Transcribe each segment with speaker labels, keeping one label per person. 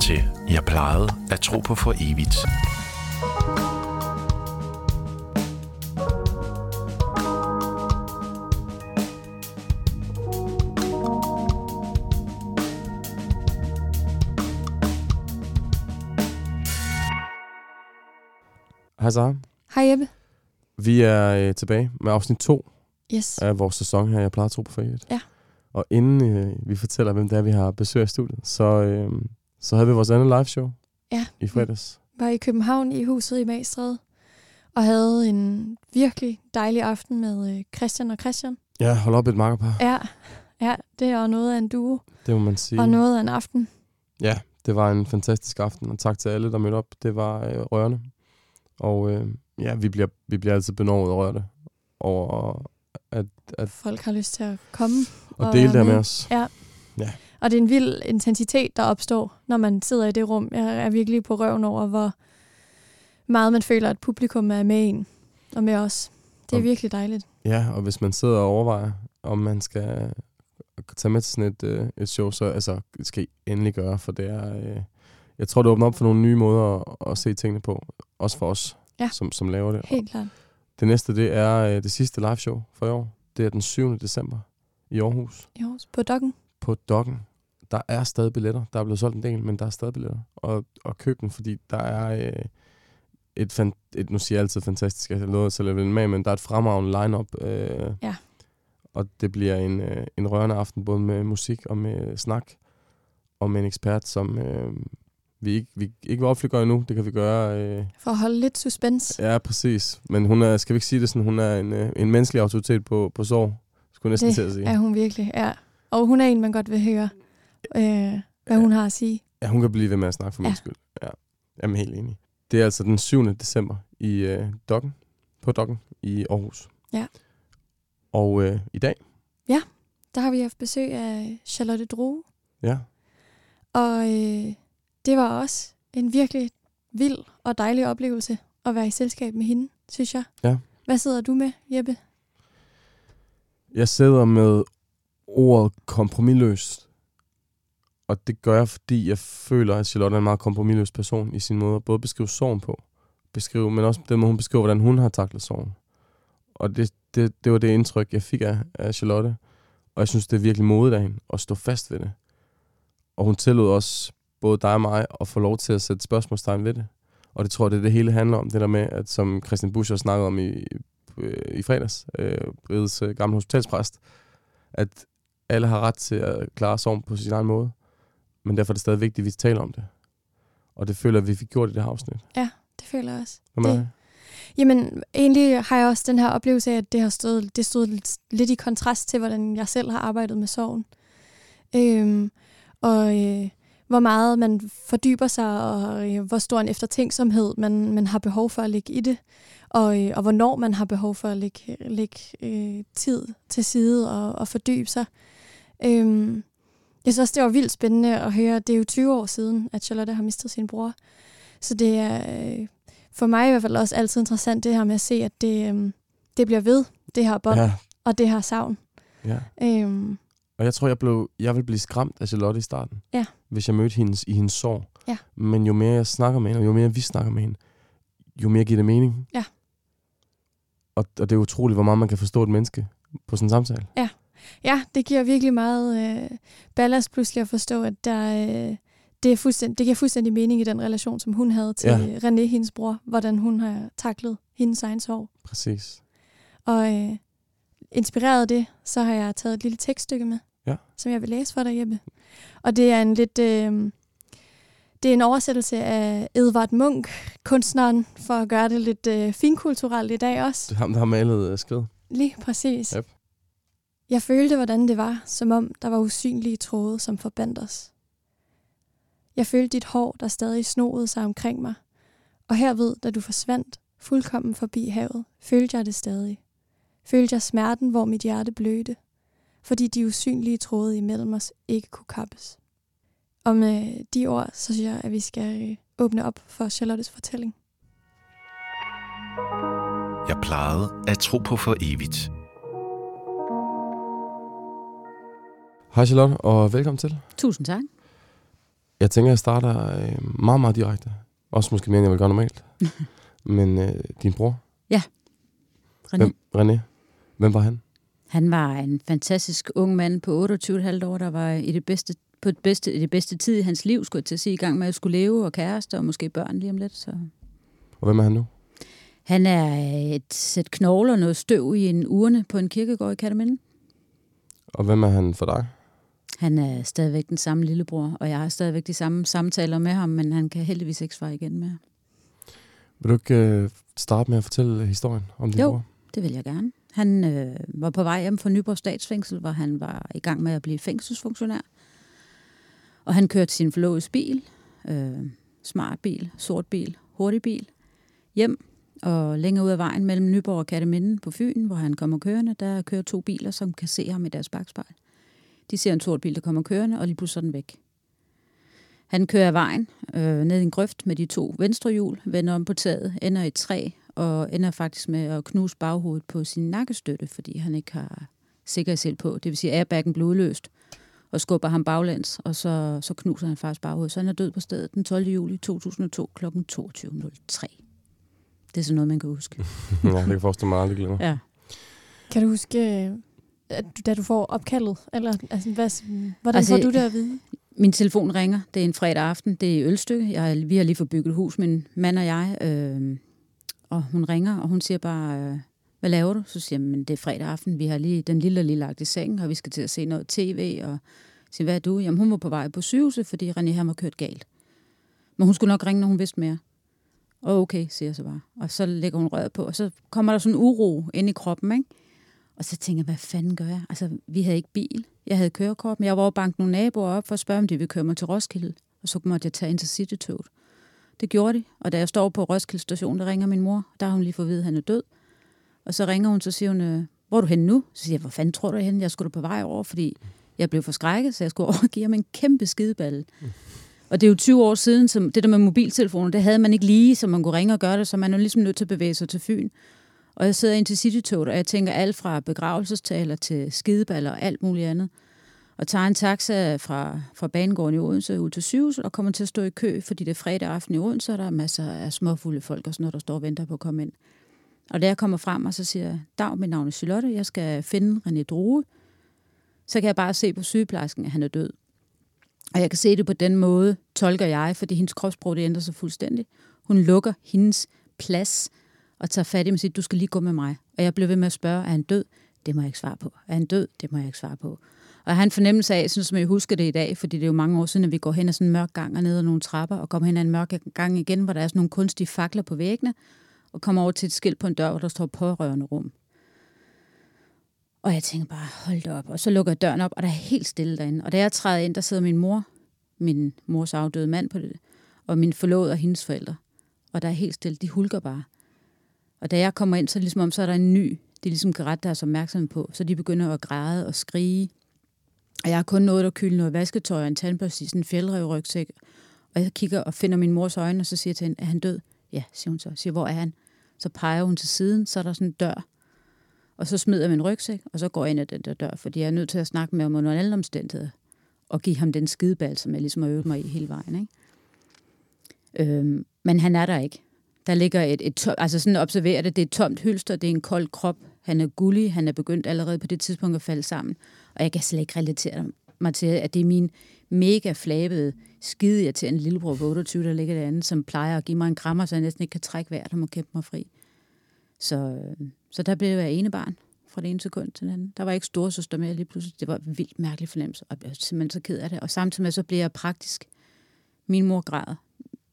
Speaker 1: til Jeg plejede at tro på for evigt.
Speaker 2: Hej Sara.
Speaker 3: Hej Jeppe.
Speaker 2: Vi er øh, tilbage med afsnit 2
Speaker 3: Yes.
Speaker 2: af vores sæson her, Jeg plejer at tro på for evigt.
Speaker 3: Ja.
Speaker 2: Og inden øh, vi fortæller, hvem det er, vi har besøg af studiet, så, øh, så havde vi vores andet live show
Speaker 3: Ja.
Speaker 2: i fredags.
Speaker 3: Var i København i huset i Magstræde. Og havde en virkelig dejlig aften med øh, Christian og Christian.
Speaker 2: Ja, hold op et makkerpar.
Speaker 3: Ja, ja det er noget af en duo.
Speaker 2: Det må man sige.
Speaker 3: Og noget af en aften.
Speaker 2: Ja, det var en fantastisk aften, og tak til alle, der mødte op. Det var øh, rørende. Og øh, ja, vi bliver, vi bliver altid benovet og rørte over at, at,
Speaker 3: Folk har lyst til at komme.
Speaker 2: at
Speaker 3: Og
Speaker 2: dele det med os.
Speaker 3: Og det er en vild intensitet, der opstår, når man sidder i det rum. Jeg er virkelig på røven over, hvor meget man føler, at publikum er med en og med os. Det er
Speaker 2: Og-
Speaker 3: virkelig dejligt.
Speaker 2: Ja, og hvis man sidder og overvejer, om man skal tage med til sådan et, øh, et show, så altså, skal I endelig gøre, for det er... Øh, jeg tror, det åbner op for nogle nye måder at, at se tingene på. Også for os,
Speaker 3: Ja.
Speaker 2: som, som laver det.
Speaker 3: Helt klart.
Speaker 2: Det næste, det er øh, det sidste live show for i år. Det er den 7. december i Aarhus
Speaker 3: Jo, på dokken.
Speaker 2: På Dokken. Der er stadig billetter. Der er blevet solgt en del, men der er stadig billetter. Og, og køb dem, fordi der er øh, et, fan, et, nu siger jeg altid fantastisk, jeg til at med, men der er et fremragende line-up. Øh,
Speaker 3: Ja.
Speaker 2: Og det bliver en, øh, en rørende aften, både med musik og med snak, og med en ekspert, som øh, vi ikke, vi ikke vil offentliggøre endnu. Det kan vi gøre... Øh,
Speaker 3: For at holde lidt suspense.
Speaker 2: ja, præcis. Men hun er, skal vi ikke sige det sådan, hun er en, øh, en menneskelig autoritet på, på sorg, skulle næsten
Speaker 3: Det
Speaker 2: til at sige.
Speaker 3: er hun virkelig, ja. Og hun er en, man godt vil høre, øh, hvad
Speaker 2: Ja.
Speaker 3: hun har at sige.
Speaker 2: Ja, hun kan blive ved med at snakke for min
Speaker 3: Ja.
Speaker 2: skyld. Ja, jeg er helt enig. Det er altså den 7. december i øh, Dokken, på Dokken i Aarhus.
Speaker 3: Ja.
Speaker 2: Og øh, i dag,
Speaker 3: Der har vi haft besøg af Charlotte Droge,
Speaker 2: ja,
Speaker 3: og øh, det var også en virkelig vild og dejlig oplevelse at være i selskab med hende, synes jeg.
Speaker 2: Ja.
Speaker 3: Hvad sidder du med, Jeppe?
Speaker 2: jeg sidder med ordet kompromilløst. Og det gør jeg, fordi jeg føler, at Charlotte er en meget kompromilløs person i sin måde at både beskrive sorgen på, beskrive, men også den måde, hun beskriver, hvordan hun har taklet sorgen. Og det, det, det var det indtryk, jeg fik af, af Charlotte. Og jeg synes, det er virkelig modigt af hende at stå fast ved det. Og hun tillod også både dig og mig at få lov til at sætte spørgsmålstegn ved det. Og det tror jeg, det det hele handler om. Det der med, at som Christian Busch også snakkede om i, øh, i fredags, øh, Rides øh, gamle hospitalspræst, at alle har ret til at klare sorgen på sin egen måde. Men derfor er det stadig vigtigt, at vi taler om det. Og det føler vi fik gjort i det her afsnit.
Speaker 3: Det føler jeg også.
Speaker 2: Hvad med
Speaker 3: Det-? Jamen, egentlig har jeg også den her oplevelse af, at det har stået, det stod lidt, lidt i kontrast til, hvordan jeg selv har arbejdet med sorgen. Øhm, og øh, hvor meget man fordyber sig, og øh, hvor stor en eftertænksomhed man, man har behov for at lægge i det, og, øh, og hvornår man har behov for at lægge, lægge øh, tid til side og, og fordybe sig. Øhm, jeg synes også, det var vildt spændende at høre. Det er jo 20 år siden, at Charlotte har mistet sin bror. Så det er øh, for mig i hvert fald også altid interessant, det her med at se, at det, øhm, det bliver ved, det her bånd. Ja, og det her savn.
Speaker 2: ja.
Speaker 3: Øhm,
Speaker 2: Og jeg tror, jeg, blev, jeg ville blive skræmt af Charlotte i starten.
Speaker 3: Ja.
Speaker 2: Hvis jeg mødte hende i hendes sorg.
Speaker 3: Ja.
Speaker 2: Men jo mere jeg snakker med hende, og jo mere vi snakker med hende, jo mere giver det mening.
Speaker 3: Ja.
Speaker 2: Og, og det er utroligt, hvor meget man kan forstå et menneske på sådan en samtale.
Speaker 3: ja, det giver virkelig meget øh, ballast pludselig at forstå, at der, øh, det, er fuldstændig, det giver fuldstændig mening i den relation, som hun havde til
Speaker 2: Ja.
Speaker 3: ja. René, hendes bror, hvordan hun har taklet hendes egen sorg.
Speaker 2: Præcis.
Speaker 3: Og øh, inspireret af det, så har jeg taget et lille tekststykke med,
Speaker 2: Ja.
Speaker 3: som jeg vil læse for dig, Jeppe. Og det er en lidt... Øh, det er en oversættelse af Edvard Munch, kunstneren, for at gøre det lidt øh, finkulturelt i dag også.
Speaker 2: Det er ham, der har malet uh, skridt.
Speaker 3: Lige præcis.
Speaker 2: Yep.
Speaker 3: Jeg følte, hvordan det var, som om der var usynlige tråde, som forbandt os. Jeg følte dit hår, der stadig snoede sig omkring mig. Og herved, da du forsvandt, fuldkommen forbi havet, følte jeg det stadig. Følte jeg smerten, hvor mit hjerte blødte, fordi de usynlige tråde imellem os ikke kunne kappes. Og med de ord, så synes jeg, at vi skal øh, åbne op for Charlottes fortælling.
Speaker 1: Jeg plejede at tro på for evigt.
Speaker 2: Hej Charlotte, og velkommen til.
Speaker 4: Tusind tak.
Speaker 2: Jeg tænker, jeg starter øh, meget, meget direkte. Også måske mere, end jeg vil gøre normalt. Men øh, din bror,
Speaker 4: René.
Speaker 2: hvem, René, hvem var han?
Speaker 4: Han var en fantastisk ung mand på 28,5 år, der var i det bedste, på det bedste, det bedste tid i hans liv, skulle jeg til at sige, i gang med at skulle leve og kæreste og måske børn lige om lidt. Så.
Speaker 2: Og hvem er han nu?
Speaker 4: Han er et sæt knogler og noget støv i en urne på en kirkegård i Kataminde.
Speaker 2: Og hvem er han for dig?
Speaker 4: Han er stadigvæk den samme lillebror, og jeg har stadigvæk de samme samtaler med ham, men han kan heldigvis ikke svare igen med.
Speaker 2: Vil du ikke øh, starte med at fortælle historien om din
Speaker 4: Jo.
Speaker 2: bror?
Speaker 4: Det vil jeg gerne. Han øh, var på vej hjem fra Nyborg Statsfængsel, hvor han var i gang med at blive fængselsfunktionær. Og han kørte sin forlovedes bil, øh, smart bil, sort bil, hurtig bil, hjem. Og længere ud af vejen mellem Nyborg og Katteminden på Fyn, hvor han kommer kørende, der kører to biler, som kan se ham i deres bagspejl. De ser en sort bil, der kommer kørende, og lige pludselig er den væk. Han kører af vejen øh, ned i en grøft med de to venstre hjul, vender om på taget, ender i et træ, og ender faktisk med at knuse baghovedet på sin nakkestøtte, fordi han ikke har sikkerhed selv på. Det vil sige, at airbaggen blev udløst og skubber ham baglæns, og så, så knuser han faktisk baghovedet. Så han er død på stedet den 12. juli 2002 kl. 22.03. Det er sådan noget, man kan huske.
Speaker 2: ja, det kan forestille mig aldrig glemmer.
Speaker 4: Ja.
Speaker 3: Kan du huske, øh, at du, da du får opkaldet? Eller, altså, hvad, hvordan
Speaker 4: Altså,
Speaker 3: får du det at vide?
Speaker 4: Min telefon ringer. Det er en fredag aften. Det er i Ølstykke. Jeg, vi har lige fået bygget et hus, min mand og jeg. Øh, og hun ringer, og hun siger bare, øh, hvad laver du? Så siger jeg, men det er fredag aften. Vi har lige den lille lille lagt i sengen, og vi skal til at se noget tv. Og siger, hvad er du? Jamen, hun var på vej på sygehuset, fordi René han var kørt galt. Men hun skulle nok ringe, når hun vidste mere. Og okay, siger jeg så bare. Og så lægger hun røret på, og så kommer der sådan en uro ind i kroppen, ikke? Og så tænker jeg, hvad fanden gør jeg? Altså, vi havde ikke bil. Jeg havde kørekort, men jeg var over banke nogle naboer op for at spørge, om de ville køre mig til Roskilde. Og så måtte jeg tage intercity-toget. Det gjorde de, og da jeg står på Roskilde station, der ringer min mor. Der har hun lige fået at vide, at han er død. Og så ringer hun, så siger hun, øh, hvor er du henne nu? Så siger jeg, hvor fanden tror du jeg er henne? Jeg skulle da på vej over, fordi jeg blev forskrækket, så jeg skulle over give ham en kæmpe skideballe. Og det er jo 20 år siden, som det der med mobiltelefoner, det havde man ikke lige, så man kunne ringe og gøre det, så man er jo ligesom nødt til at bevæge sig til Fyn. Og jeg sidder ind til Citytoget, og jeg tænker alt fra begravelsestaler til skideballer og alt muligt andet. Og tager en taxa fra, fra banegården i Odense ud til sygehuset og kommer til at stå i kø, fordi det er fredag aften i Odense, og der er masser af småfulde folk og sådan noget, der står og venter på at komme ind. Og da jeg kommer frem, og så siger jeg, Dag, mit navn er Charlotte, jeg skal finde René Droge. Så kan jeg bare se på sygeplejersken, at han er død. Og jeg kan se det på den måde, tolker jeg, fordi hendes kropssprog det ændrer sig fuldstændig. Hun lukker hendes plads og tager fat i mig og siger, du skal lige gå med mig. Og jeg blev ved med at spørge, er han død? Det må jeg ikke svare på. Er han død? Det må jeg ikke svare på. Og jeg har en fornemmelse af, sådan som jeg husker det i dag, fordi det er jo mange år siden, at vi går hen ad sådan en mørk gang og ned ad nogle trapper, og kommer hen ad en mørk gang igen, hvor der er sådan nogle kunstige fakler på væggene, og kommer over til et skilt på en dør, hvor der står pårørende rum. Og jeg tænker bare, hold da op. Og så lukker jeg døren op, og der er helt stille derinde. Og da jeg træder ind, der sidder min mor, min mors afdøde mand på det, og min forlovede og hendes forældre. Og der er helt stille. De hulker bare. Og da jeg kommer ind, så ligesom om, så er der en ny, de ligesom kan rette deres opmærksomhed på. Så de begynder at græde og skrige. Og jeg har kun nået at kylde noget vasketøj og en tandbørste i sådan en fjeldrev-rygsæk. Og jeg kigger og finder min mors øjne, og så siger jeg til hende, er han død? Ja, siger hun så. Jeg siger, hvor er han? Så peger hun til siden, så er der sådan en dør. Og så smider jeg min rygsæk, og så går jeg ind ad den der dør, fordi jeg er nødt til at snakke med ham under alle omstændigheder. Og give ham den skideball, som jeg ligesom har øvet mig i hele vejen. Ikke? Øhm, men han er der ikke. Der ligger et, et tom, altså sådan observerer det, det er et tomt hylster, det er en kold krop, han er gullig, han er begyndt allerede på det tidspunkt at falde sammen, og jeg kan slet ikke relatere mig til, at det er min mega flabede, skide irriterende lillebror på 28, der ligger derinde, som plejer at give mig en krammer, så jeg næsten ikke kan trække vejret og må kæmpe mig fri. Så, så der blev jeg ene barn fra det ene sekund til den anden. Der var ikke store søster med lige pludselig. Det var en vildt mærkelig fornemmelse, og jeg blev simpelthen så ked af det. Og samtidig med, så bliver jeg praktisk. Min mor græder.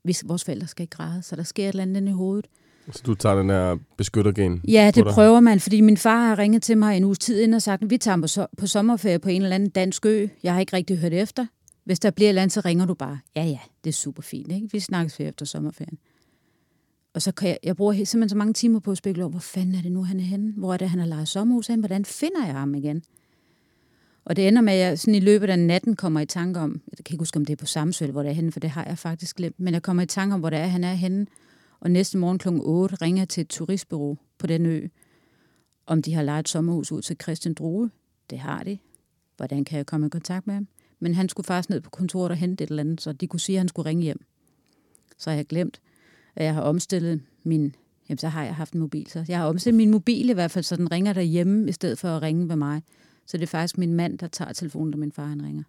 Speaker 4: Hvis vores forældre skal ikke græde, så der sker et eller andet i hovedet.
Speaker 2: Så du tager den der beskyttergen?
Speaker 4: Ja, det prøver man, fordi min far har ringet til mig en uges tid inden og sagt, at vi tager på, so- på sommerferie på en eller anden dansk ø. Jeg har ikke rigtig hørt efter. Hvis der bliver et eller andet, så ringer du bare. Ja, ja, det er super fint. Ikke? Vi snakkes ved efter sommerferien. Og så kan jeg, jeg bruger simpelthen så mange timer på at spekulere over, hvor fanden er det nu, han er henne? Hvor er det, han har lejet sommerhus hen? Hvordan finder jeg ham igen? Og det ender med, at jeg sådan i løbet af natten kommer i tanke om, jeg kan ikke huske, om det er på Samsø, hvor det er henne, for det har jeg faktisk glemt, men jeg kommer i tanke om, hvor det er, han er henne. Og næste morgen kl. 8 ringer jeg til et turistbureau på den ø, om de har lejet sommerhus ud til Christian Drue. Det har de. Hvordan kan jeg komme i kontakt med ham? Men han skulle faktisk ned på kontoret og hente et eller andet, så de kunne sige, at han skulle ringe hjem. Så har jeg glemt, at jeg har omstillet min... Jamen, så har jeg haft en mobil. Så jeg har omstillet min mobil i hvert fald, så den ringer derhjemme, i stedet for at ringe ved mig. Så det er faktisk min mand, der tager telefonen, når min far han ringer.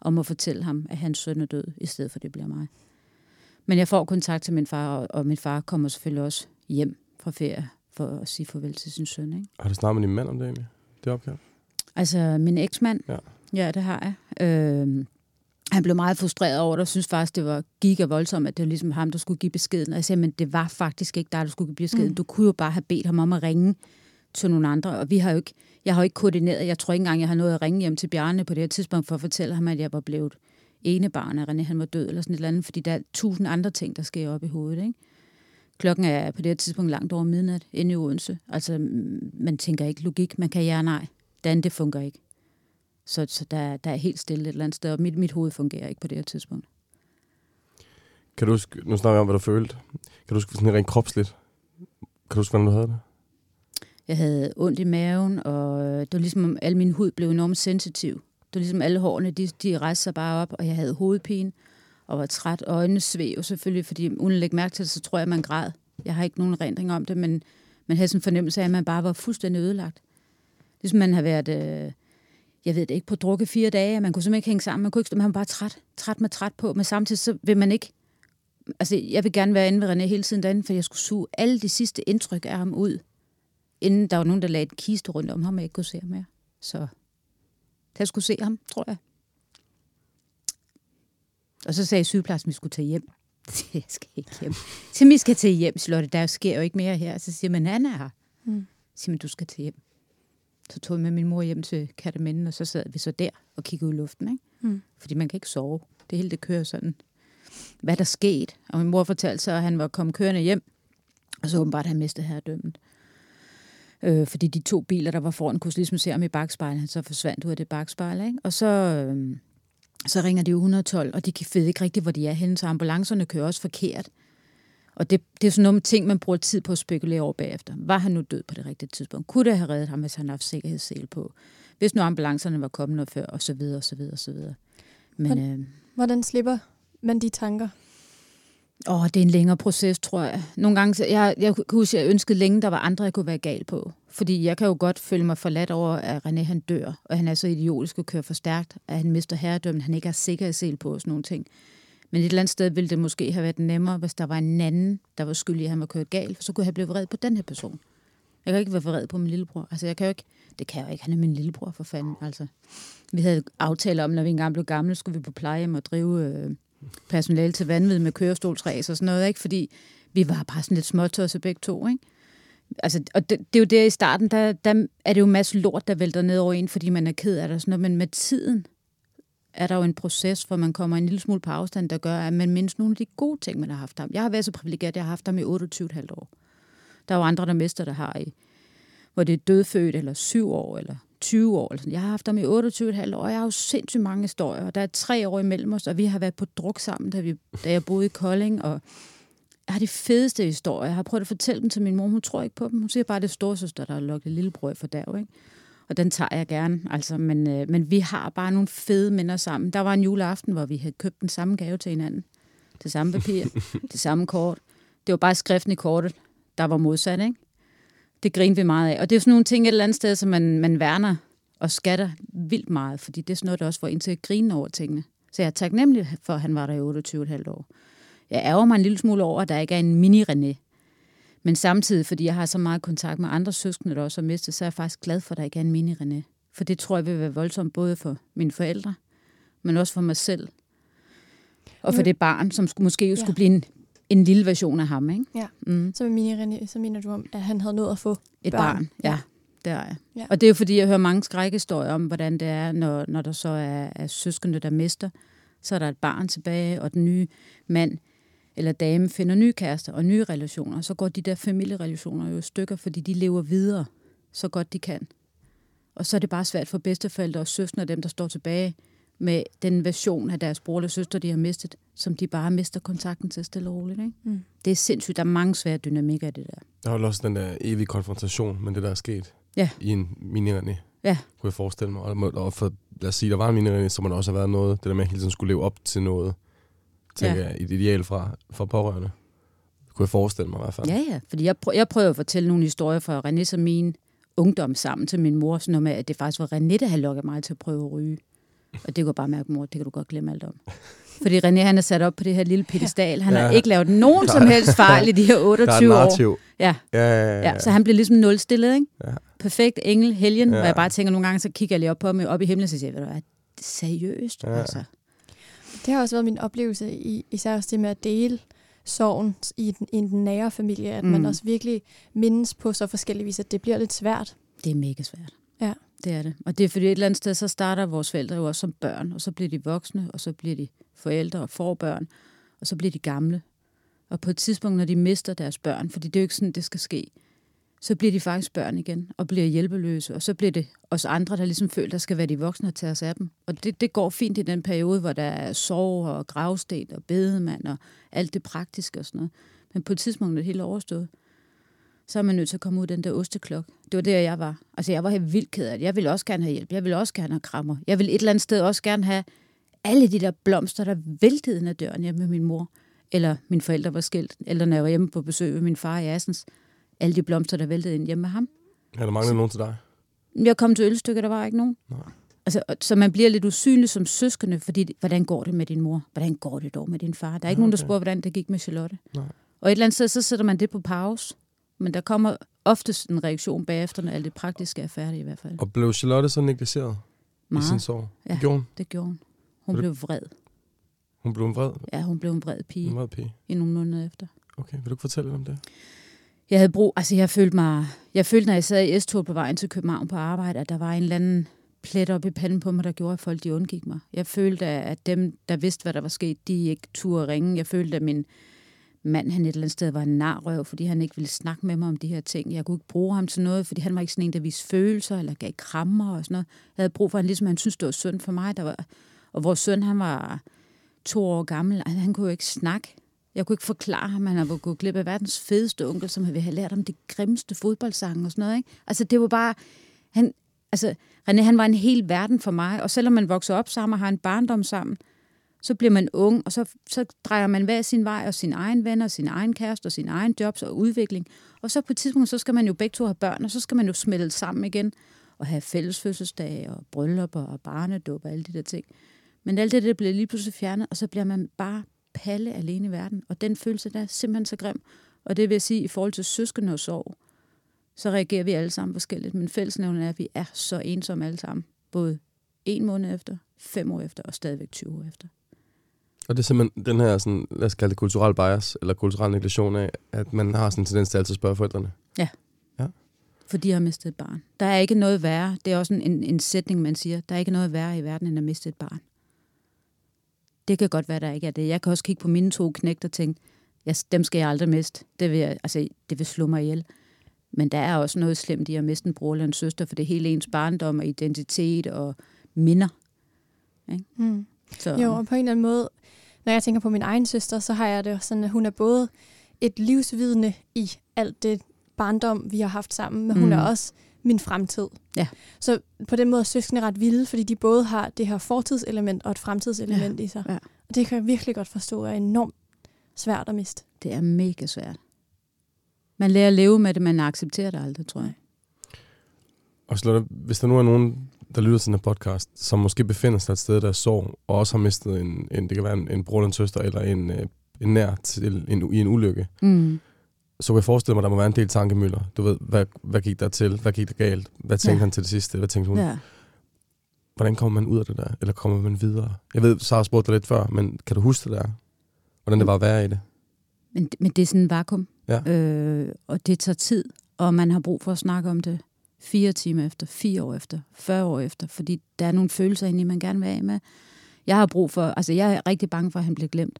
Speaker 4: Og må fortælle ham, at hans søn er død, i stedet for at det bliver mig. Men jeg får kontakt til min far, og, og min far kommer selvfølgelig også hjem fra ferie for at sige farvel til sin søn. Ikke?
Speaker 2: Har du snakket med din mand om det egentlig? Det opkald?
Speaker 4: Altså, min eksmand,
Speaker 2: Ja.
Speaker 4: Ja, det har jeg. Øh, han blev meget frustreret over det, og synes faktisk, det var giga voldsomt, at det var ligesom ham, der skulle give beskeden. Og jeg sagde, men det var faktisk ikke dig, der skulle give beskeden. Mm. Du kunne jo bare have bedt ham om at ringe til nogle andre, og vi har jo ikke, jeg har jo ikke koordineret. Jeg tror ikke engang, jeg har nået at ringe hjem til Bjarne på det her tidspunkt, for at fortælle ham, at jeg var blevet ene barn, at René han var død, eller sådan et eller andet, fordi der er tusind andre ting, der sker op i hovedet, ikke? Klokken er på det her tidspunkt langt over midnat inde i Odense. Altså, man tænker ikke logik, man kan ja nej. Andet, det fungerer ikke. Så, så der, der er helt stille et eller andet sted, og mit, mit hoved fungerer ikke på det her tidspunkt.
Speaker 2: Kan du huske, nu snakker vi om, hvad du følte. Kan du huske sådan rent kropsligt? Kan du huske, hvordan du havde det?
Speaker 4: Jeg havde ondt i maven, og det var ligesom, om al min hud blev enormt sensitiv. Det var ligesom, alle hårene, de, de rejste sig bare op, og jeg havde hovedpine, og var træt. Og øjnene svev selvfølgelig, fordi uden at lægge mærke til det, så tror jeg, man græd. Jeg har ikke nogen rendring om det, men man havde sådan en fornemmelse af, at man bare var fuldstændig ødelagt. Ligesom man har været, øh, jeg ved det ikke, på drukke fire dage, man kunne simpelthen ikke hænge sammen. Man kunne ikke man var bare træt, træt med træt på, men samtidig så vil man ikke, altså jeg vil gerne være inde ved René hele tiden derinde, for jeg skulle suge alle de sidste indtryk af ham ud, inden der var nogen, der lagde et kiste rundt om ham, og jeg ikke kunne se ham mere. Så jeg skulle se ham, tror jeg. Og så sagde sygeplejersken, at vi skulle tage hjem. Jeg skal ikke hjem. Så vi skal til hjem, Charlotte. Der sker jo ikke mere her. Så siger man, han er her.
Speaker 3: Mm.
Speaker 4: Så siger man, du skal til hjem. Så tog jeg med min mor hjem til Kattemenden, og så sad vi så der og kiggede ud i luften. Ikke?
Speaker 3: Mm.
Speaker 4: Fordi man kan ikke sove. Det hele det kører sådan. Hvad der skete. Og min mor fortalte så, at han var kommet kørende hjem, og så åbenbart, at han mistede herredømmet. Øh, fordi de to biler, der var foran, kunne ligesom se ham i bagspejlet. Han så forsvandt ud af det bagspejl. Ikke? Og så, øh, så ringer de jo 112, og de kan- ved ikke rigtigt, hvor de er henne, så ambulancerne kører også forkert. Og det, det er sådan nogle ting, man bruger tid på at spekulere over bagefter. Var han nu død på det rigtige tidspunkt? Kunne det have reddet ham, hvis han havde haft sikkerhedssel på? Hvis nu ambulancerne var kommet noget før, og så videre, og så videre, og så videre. Men øh,
Speaker 3: Hvordan slipper man de tanker?
Speaker 4: åh, det er en længere proces, tror jeg. Nogle gange, så- jeg, jeg kan huske, jeg ønskede længe, der var andre, jeg kunne være gal på. Fordi jeg kan jo godt føle mig forladt over, at René han dør, og han er så idiotisk og kører for stærkt, at han mister herredømmen, han ikke har sikkerhedssel på og sådan nogle ting. Men et eller andet sted ville det måske have været nemmere, hvis der var en anden, der var skyldig, at han var kørt galt, så kunne jeg blive vred på den her person. Jeg kan ikke være vred på min lillebror. Altså, jeg kan jo ikke, det kan jeg jo ikke. Han er min lillebror, for fanden. Altså, vi havde aftale om, når vi engang blev gamle, skulle vi på plejehjem og drive øh, personale til vanvid med kørestolsræs og sådan noget, ikke? Fordi vi var bare sådan lidt småtosset begge to, ikke? Altså, og det, det, er jo der i starten, der, der er det jo en masse lort, der vælter ned over en, fordi man er ked af det og sådan noget. Men med tiden er der jo en proces, hvor man kommer en lille smule på afstand, der gør, at man mindes nogle af de gode ting, man har haft ham. Jeg har været så privilegeret, at jeg har haft ham i 28,5 år. Der er jo andre, der mister, der har i, hvor det er dødfødt, eller 7 år, eller 20 år. Eller sådan. Jeg har haft ham i 28,5 år, og jeg har jo sindssygt mange historier. Og der er tre år imellem os, og vi har været på druk sammen, da, vi, da jeg boede i Kolding, og jeg har de fedeste historier. Jeg har prøvet at fortælle dem til min mor, hun tror ikke på dem. Hun siger bare, at det er storsøster, der har lukket lillebror for dag, ikke? Og den tager jeg gerne, altså, men, øh, men vi har bare nogle fede minder sammen. Der var en juleaften, hvor vi havde købt den samme gave til hinanden. Det samme papir, det samme kort. Det var bare skriften i kortet, der var modsat, ikke? Det griner vi meget af. Og det er sådan nogle ting et eller andet sted, som man, man værner og skatter vildt meget, fordi det er sådan noget, der også får en til at grine over tingene. Så jeg er taknemmelig for, at han var der i 28,5 år. Jeg ærger mig en lille smule over, at der ikke er en mini-René. Men samtidig, fordi jeg har så meget kontakt med andre søskende, der også har mistet, så er jeg faktisk glad for, at der ikke er en mini-René. For det tror jeg vil være voldsomt, både for mine forældre, men også for mig selv. Og for
Speaker 3: Men-
Speaker 4: det barn, som skulle, måske jo
Speaker 3: Ja.
Speaker 4: skulle blive en, en lille version af ham, ikke?
Speaker 3: Ja.
Speaker 4: Mm.
Speaker 3: Så, med mini René, så mener du om, at han havde nået at få
Speaker 4: Et
Speaker 3: Børn.
Speaker 4: barn, ja.
Speaker 3: Ja.
Speaker 4: Det er jeg.
Speaker 3: Ja.
Speaker 4: Og det er jo fordi, jeg hører mange skrækhistorier om, hvordan det er, når, når der så er, er søskende, der mister. Så er der et barn tilbage, og den nye mand eller dame finder nye kærester og nye relationer. Så går de der familierelationer jo i stykker, fordi de lever videre så godt de kan. Og så er det bare svært for bedsteforældre og og dem, der står tilbage med den version af deres bror eller søster, de har mistet, som de bare mister kontakten til stille og roligt. Ikke?
Speaker 3: Mm.
Speaker 4: Det er sindssygt. Der er mange svære dynamikker i det der.
Speaker 2: Der er jo også den der evige konfrontation med det, der er sket
Speaker 4: Ja.
Speaker 2: i en mini
Speaker 4: Ja.
Speaker 2: kunne jeg forestille mig. Og, må- og for lad os sige, der var en så må der også have været noget, det der med at hele tiden skulle leve op til noget, tænker
Speaker 4: Ja.
Speaker 2: jeg, et ideal fra, fra pårørende. Det kunne jeg forestille mig i hvert fald.
Speaker 4: Ja, ja, fordi jeg, prø- jeg prøver at fortælle nogle historier fra René og min ungdom sammen til min mor, sådan noget med, at det faktisk var René, der havde lukket mig til at prøve at ryge. Og det kunne bare mærke, mor, det kan du godt glemme alt om. Fordi René, han er sat op på det her lille pedestal. Han ja. har ikke lavet nogen som helst fejl i de her
Speaker 2: Der er et
Speaker 4: 28 år. Ja,
Speaker 2: Ja, ja, ja,
Speaker 4: ja, så han blev ligesom nulstillet, ikke?
Speaker 2: Ja.
Speaker 4: Perfekt engel, helgen, ja. Hvor jeg bare tænker nogle gange, så kigger jeg lige op på ham op i himlen, og så siger jeg, ved du hvad, seriøst? Ja. Altså.
Speaker 3: Det har også været min oplevelse, i, især også det med at dele sorgen i den, i den nære familie, at mm. man også virkelig mindes på så forskellige vis, at det bliver lidt svært.
Speaker 4: Det er mega svært.
Speaker 3: Ja.
Speaker 4: Det er det. Og det er fordi et eller andet sted, så starter vores forældre jo også som børn, og så bliver de voksne, og så bliver de forældre og får børn, og så bliver de gamle. Og på et tidspunkt, når de mister deres børn, fordi det er jo ikke sådan, det skal ske, så bliver de faktisk børn igen, og bliver hjælpeløse, og så bliver det os andre, der ligesom føler, der skal være de voksne og tage os af dem. Og det, det går fint i den periode, hvor der er sorg og gravsten og bedemand og alt det praktiske og sådan noget. Men på et tidspunkt, er det helt overstået, så er man nødt til at komme ud af den der osteklok. Det var der, jeg var. Altså, jeg var helt vildt ked af det. Jeg ville også gerne have hjælp. Jeg ville også gerne have krammer. Jeg ville et eller andet sted også gerne have alle de der blomster, der væltede ind ad døren hjemme med min mor. Eller mine forældre var skilt. Eller når jeg var hjemme på besøg med min far i Assens. Alle de blomster, der væltede ind hjemme med ham.
Speaker 2: Har der manglet nogen til dig?
Speaker 4: Jeg kom til ølstykker, der var ikke nogen.
Speaker 2: Nej.
Speaker 4: Altså, så man bliver lidt usynlig som søskende, fordi hvordan går det med din mor? Hvordan går det dog med din far? Der er ikke
Speaker 2: Ja,
Speaker 4: nogen, der
Speaker 2: okay.
Speaker 4: spørger, hvordan det gik med Charlotte.
Speaker 2: Nej.
Speaker 4: Og et eller andet sted, så sætter man det på pause. Men der kommer oftest en reaktion bagefter, når alt det praktiske er færdigt i hvert fald.
Speaker 2: Og blev Charlotte så negligeret i sin
Speaker 4: Meget.
Speaker 2: sorg?
Speaker 4: Ja.
Speaker 2: Det gjorde hun.
Speaker 4: Det gjorde hun. Hun blev vred.
Speaker 2: Hun blev en vred,
Speaker 4: Ja, hun blev en vred pige
Speaker 2: en vred pige.
Speaker 4: i nogle måneder efter.
Speaker 2: Okay, vil du ikke fortælle om det?
Speaker 4: Jeg havde brug, altså jeg følte mig, jeg følte, når jeg sad i S-tog på vejen til København på arbejde, at der var en eller anden plet op i panden på mig, der gjorde, at folk de undgik mig. Jeg følte, at dem, der vidste, hvad der var sket, de ikke turde ringe. Jeg følte, at min mand, han et eller andet sted var en narrøv, fordi han ikke ville snakke med mig om de her ting. Jeg kunne ikke bruge ham til noget, fordi han var ikke sådan en, der viste følelser eller gav krammer og sådan noget. Jeg havde brug for, at han ligesom han synes, det var synd for mig. Der var, og vores søn, han var to år gammel, han kunne jo ikke snakke. Jeg kunne ikke forklare ham, at han var gået glip af verdens fedeste onkel, som havde have lært om det grimmeste fodboldsange og sådan noget. Ikke? Altså, det var bare... Han, altså, René, han var en hel verden for mig, og selvom man vokser op sammen og har en barndom sammen, så bliver man ung, og så, så drejer man hver sin vej, og sin egen venner, sin egen kæreste, og sin egen jobs og udvikling. Og så på et tidspunkt, så skal man jo begge to have børn, og så skal man jo smelte sammen igen, og have fælles fødselsdage, og bryllupper, og barnedåb, og alle de der ting. Men alt det, det bliver lige pludselig fjernet, og så bliver man bare palle alene i verden. Og den følelse, der er simpelthen så grim. Og det vil jeg sige, i forhold til søskende og sorg, så reagerer vi alle sammen forskelligt. Men fællesnævnet er, at vi er så ensomme alle sammen. Både en måned efter, fem år efter og stadigvæk 20 år efter.
Speaker 2: Og det er simpelthen den her, sådan, lad os kalde det kulturel bias, eller kulturel negation af, at man har sådan en tendens til altid at spørge forældrene.
Speaker 4: For de har mistet et barn. Der er ikke noget værre. Det er også en, en, en sætning, man siger. Der er ikke noget værre i verden, end at miste et barn. Det kan godt være, der ikke er det. Jeg kan også kigge på mine to knægter og tænke, jeg, dem skal jeg aldrig miste. Det vil, jeg, altså, det vil slå mig ihjel. Men der er også noget slemt i at miste en bror eller en søster, for det er hele ens barndom og identitet og minder.
Speaker 3: Mm.
Speaker 4: Så,
Speaker 3: Jo, og på en eller anden måde, når jeg tænker på min egen søster, så har jeg det sådan, at hun er både et livsvidne i alt det barndom, vi har haft sammen, men hun
Speaker 4: Mm.
Speaker 3: er også min fremtid.
Speaker 4: Ja.
Speaker 3: Så på den måde er søskende ret vilde, fordi de både har det her fortidselement og et fremtidselement i sig.
Speaker 4: Ja.
Speaker 3: Og det kan jeg virkelig godt forstå er enormt svært at miste.
Speaker 4: det er mega svært. Man lærer at leve med det, man accepterer det aldrig, tror jeg.
Speaker 2: Og Charlotte, hvis der nu er nogen, der lytter til den her podcast, som måske befinder sig et sted, der er sorg, og også har mistet en, en det kan være en, en bror eller en søster, eller en, øh, en nær til en, i en ulykke,
Speaker 4: Mm.
Speaker 2: Så kan jeg forestille mig, at der må være en del tankemøller. Du ved, hvad, hvad gik der til? Hvad gik der galt? Hvad tænkte
Speaker 4: Ja.
Speaker 2: han til det sidste? Hvad tænkte hun?
Speaker 4: Ja.
Speaker 2: Hvordan kommer man ud af det der? Eller kommer man videre? Jeg ved, Sara spurgte dig lidt før, men kan du huske det der? Hvordan det var at være i det?
Speaker 4: Men, men det er sådan en vakuum.
Speaker 2: Ja.
Speaker 4: Øh, og det tager tid, og man har brug for at snakke om det fire timer efter, fire år efter, 40 år efter, fordi der er nogle følelser inde i, man gerne vil af med. Jeg har brug for, altså jeg er rigtig bange for, at han bliver glemt.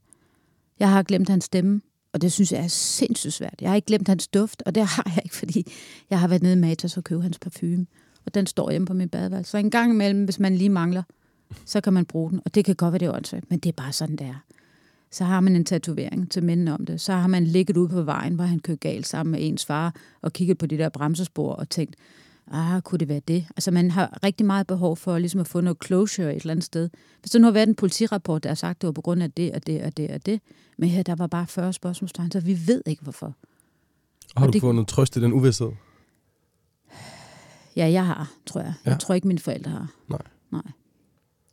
Speaker 4: Jeg har glemt hans stemme, og det synes jeg er sindssygt svært. Jeg har ikke glemt hans duft, og det har jeg ikke, fordi jeg har været nede i Matas og købt hans parfume, og den står hjemme på min badeværelse. Så en gang imellem, hvis man lige mangler, så kan man bruge den, og det kan godt være, det er åndssvagt, men det er bare sådan, det er så har man en tatovering til mændene om det. Så har man ligget ude på vejen, hvor han kørte galt sammen med ens far, og kigget på de der bremsespor og tænkt, ah, kunne det være det? Altså man har rigtig meget behov for ligesom at få noget closure et eller andet sted. Hvis der nu har været en politirapport, der har sagt, at det var på grund af det og det og det og det, men her der var bare 40 spørgsmålstegn, så vi ved ikke hvorfor.
Speaker 2: Har
Speaker 4: Og
Speaker 2: du
Speaker 4: det-
Speaker 2: fundet trøst i den uvidshed?
Speaker 4: Ja, jeg har, tror jeg.
Speaker 2: Ja.
Speaker 4: Jeg tror ikke, mine forældre har.
Speaker 2: Nej.
Speaker 4: Nej.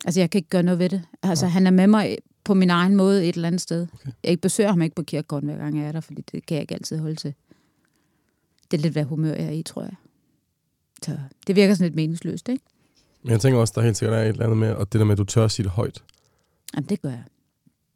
Speaker 4: Altså, jeg kan ikke gøre noget ved det. Altså, han er med mig på min egen måde et eller andet sted.
Speaker 2: Okay.
Speaker 4: Jeg besøger ham ikke på kirkegården, hver gang jeg er der, fordi det kan jeg ikke altid holde til. Det er lidt, hvad humør jeg er i, tror jeg. Så det virker sådan lidt meningsløst, ikke?
Speaker 2: Men jeg tænker også, der helt sikkert er et eller andet med, og det der med, at du tør at sige det højt.
Speaker 4: Jamen, det gør jeg.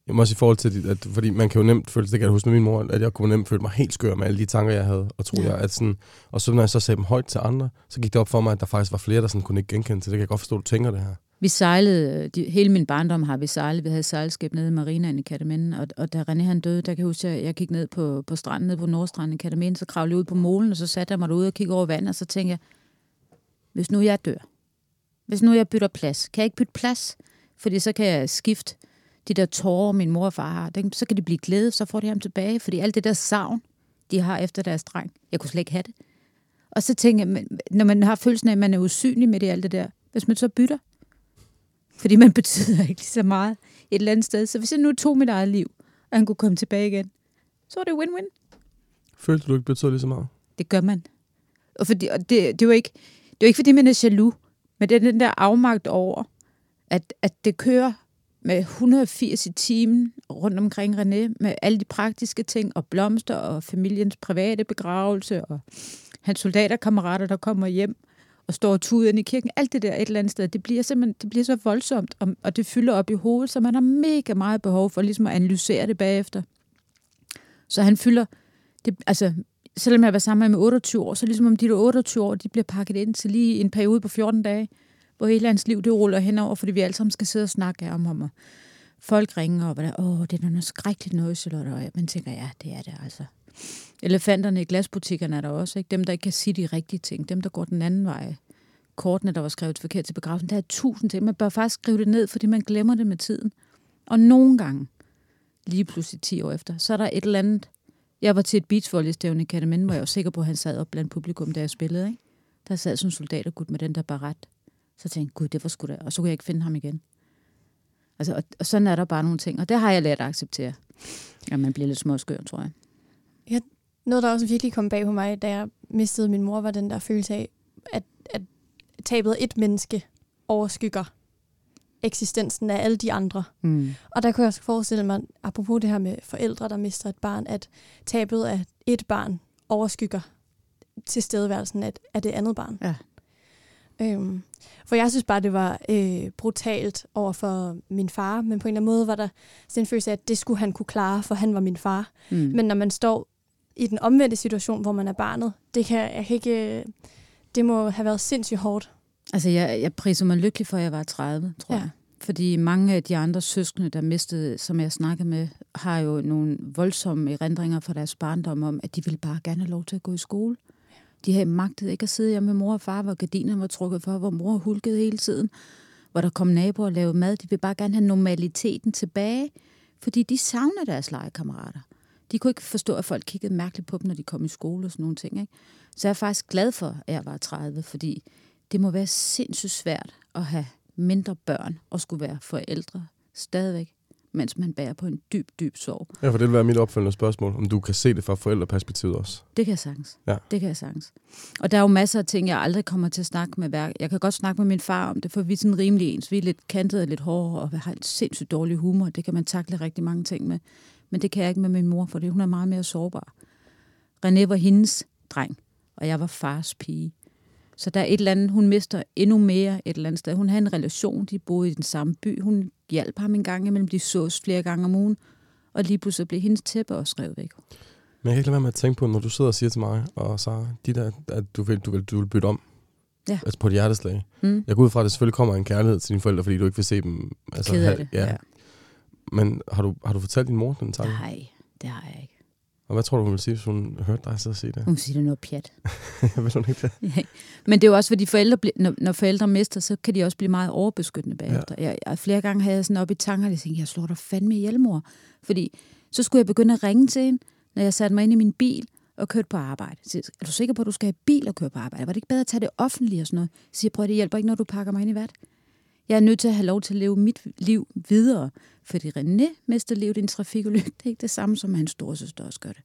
Speaker 2: Jamen også i forhold til, at, fordi man kan jo nemt føle, det kan jeg huske med min mor, at jeg kunne nemt føle mig helt skør med alle de tanker, jeg havde, og tror
Speaker 4: Ja.
Speaker 2: jeg, at sådan, og så når jeg så sagde dem højt til andre, så gik det op for mig, at der faktisk var flere, der sådan kunne ikke genkende til det. Kan jeg godt forstå, at du tænker det her.
Speaker 4: Vi sejlede, de, hele min barndom har vi sejlet. Vi havde et sejlskib nede i marinaen i Kataminde, og, og da René han døde, der kan jeg huske, at jeg gik ned på, på stranden, nede på Nordstranden i Kataminde, så kravlede jeg ud på molen, og så satte jeg mig derude og kiggede over vandet, og så tænkte jeg, hvis nu jeg dør, hvis nu jeg bytter plads, kan jeg ikke bytte plads? Fordi så kan jeg skifte de der tårer, min mor og far har, så kan de blive glæde, så får de ham tilbage, fordi alt det der savn, de har efter deres dreng, jeg kunne slet ikke have det. Og så tænker jeg, når man har følelsen af, at man er usynlig med det alt det der, hvis man så bytter, fordi man betyder ikke lige så meget et eller andet sted. Så hvis jeg nu tog mit eget liv, og han kunne komme tilbage igen, så var det win-win.
Speaker 2: Følte du ikke betød lige så meget?
Speaker 4: Det gør man. Og, fordi, og det, det, var ikke, det var ikke, fordi man er jaloux, men det er den der afmagt over, at, at det kører med 180 i timen rundt omkring René, med alle de praktiske ting, og blomster, og familiens private begravelse, og hans soldaterkammerater, der kommer hjem og står og ind i kirken. Alt det der et eller andet sted, det bliver simpelthen det bliver så voldsomt, og, og det fylder op i hovedet, så man har mega meget behov for ligesom at analysere det bagefter. Så han fylder, det, altså selvom jeg var sammen med 28 år, så ligesom om de der 28 år, de bliver pakket ind til lige en periode på 14 dage, hvor hele hans liv, det ruller henover, fordi vi alle sammen skal sidde og snakke om ham, og folk ringer, og der, åh, det er noget skrækkeligt noget, Charlotte, og man tænker, ja, det er det altså. Elefanterne i glasbutikkerne er der også, ikke? Dem, der ikke kan sige de rigtige ting, dem, der går den anden vej. Kortene, der var skrevet forkert til begravelsen, der er tusind ting. Man bør faktisk skrive det ned, fordi man glemmer det med tiden. Og nogle gange, lige pludselig 10 år efter, så er der et eller andet. Jeg var til et beachvolley-stævne i Kataminde, hvor jeg var sikker på, at han sad op blandt publikum, da jeg spillede. Ikke? Der sad sådan en soldatergud med den der barat. Så tænkte jeg, gud, det var sgu da. Og så kunne jeg ikke finde ham igen. Altså, og, og sådan er der bare nogle ting. Og det har jeg lært at acceptere. Ja, man bliver lidt småskør, tror jeg.
Speaker 3: Noget, der også virkelig kom bag på mig, da jeg mistede min mor, var den der følelse af, at, at tabet af et menneske overskygger eksistensen af alle de andre.
Speaker 4: Mm.
Speaker 3: Og der kunne jeg også forestille mig, apropos det her med forældre, der mister et barn, at tabet af et barn overskygger tilstedeværelsen af, af det andet barn.
Speaker 4: Ja.
Speaker 3: Øhm, for jeg synes bare, det var øh, brutalt over for min far, men på en eller anden måde var der sådan en følelse af, at det skulle han kunne klare, for han var min far.
Speaker 4: Mm.
Speaker 3: Men når man står i den omvendte situation, hvor man er barnet, det kan jeg kan ikke... øh, Det må have været sindssygt hårdt.
Speaker 4: Altså, jeg, jeg priser mig lykkelig for, at jeg var 30, tror
Speaker 3: Ja.
Speaker 4: jeg. Fordi mange af de andre søskende, der mistede, som jeg snakkede med, har jo nogle voldsomme erindringer fra deres barndom om, at de ville bare gerne have lov til at gå i skole. De havde magtet ikke at sidde hjemme med mor og far, hvor gardinerne var trukket for, hvor mor hulkede hele tiden, hvor der kom naboer og lavede mad. De vil bare gerne have normaliteten tilbage, fordi de savner deres legekammerater. De kunne ikke forstå, at folk kiggede mærkeligt på dem, når de kom i skole og sådan nogle ting. Ikke? Så jeg er faktisk glad for, at jeg var 30, fordi det må være sindssygt svært at have mindre børn og skulle være forældre stadigvæk, mens man bærer på en dyb, dyb sorg.
Speaker 2: Ja, for det vil være mit opfølgende spørgsmål, om du kan se det fra forældreperspektivet også.
Speaker 4: Det kan jeg sagtens.
Speaker 2: Ja.
Speaker 4: Det kan jeg sagtens. Og der er jo masser af ting, jeg aldrig kommer til at snakke med hver. Jeg kan godt snakke med min far om det, for vi er sådan rimelig ens. Vi er lidt kantet og lidt hårde og har en sindssygt dårlig humor. Det kan man takle rigtig mange ting med. Men det kan jeg ikke med min mor, for hun er meget mere sårbar. René var hendes dreng, og jeg var fars pige. Så der er et eller andet, hun mister endnu mere et eller andet sted. Hun havde en relation, de boede i den samme by. Hun hjalp ham en gang imellem, de sås flere gange om ugen. Og lige pludselig blev hendes tæppe også revet væk.
Speaker 2: Men jeg kan ikke lade være med at tænke på, når du sidder og siger til mig, og så de der, at du vil, du vil, du vil bytte om.
Speaker 4: Ja.
Speaker 2: Altså på et hjerteslag.
Speaker 4: Mm.
Speaker 2: Jeg går ud fra, at det selvfølgelig kommer en kærlighed til dine forældre, fordi du ikke vil se dem. Altså,
Speaker 4: Ked af det.
Speaker 2: Ja. Men har du, har du fortalt din mor den tanke?
Speaker 4: Nej, det har jeg ikke.
Speaker 2: Og hvad tror du, hun ville sige, hvis hun hørte dig sidde og sige det?
Speaker 4: Hun siger, det er noget pjat.
Speaker 2: vil hun ikke det?
Speaker 4: Men det er jo også, fordi forældre, når, når forældre mister, så kan de også blive meget overbeskyttende bagefter. Ja. Jeg, jeg, flere gange havde jeg sådan op i tankerne, jeg tænkte, jeg slår dig fandme ihjel, mor. Fordi så skulle jeg begynde at ringe til hende, når jeg satte mig ind i min bil, og kørte på arbejde. Så, er du sikker på, at du skal have bil og køre på arbejde? Var det ikke bedre at tage det offentlige og sådan noget? Så siger jeg, prøv det hjælper ikke, når du pakker mig ind i vat. Jeg er nødt til at have lov til at leve mit liv videre. Fordi René mister livet i en trafikulykke. Det er ikke det samme, som hans storesøster også gør det.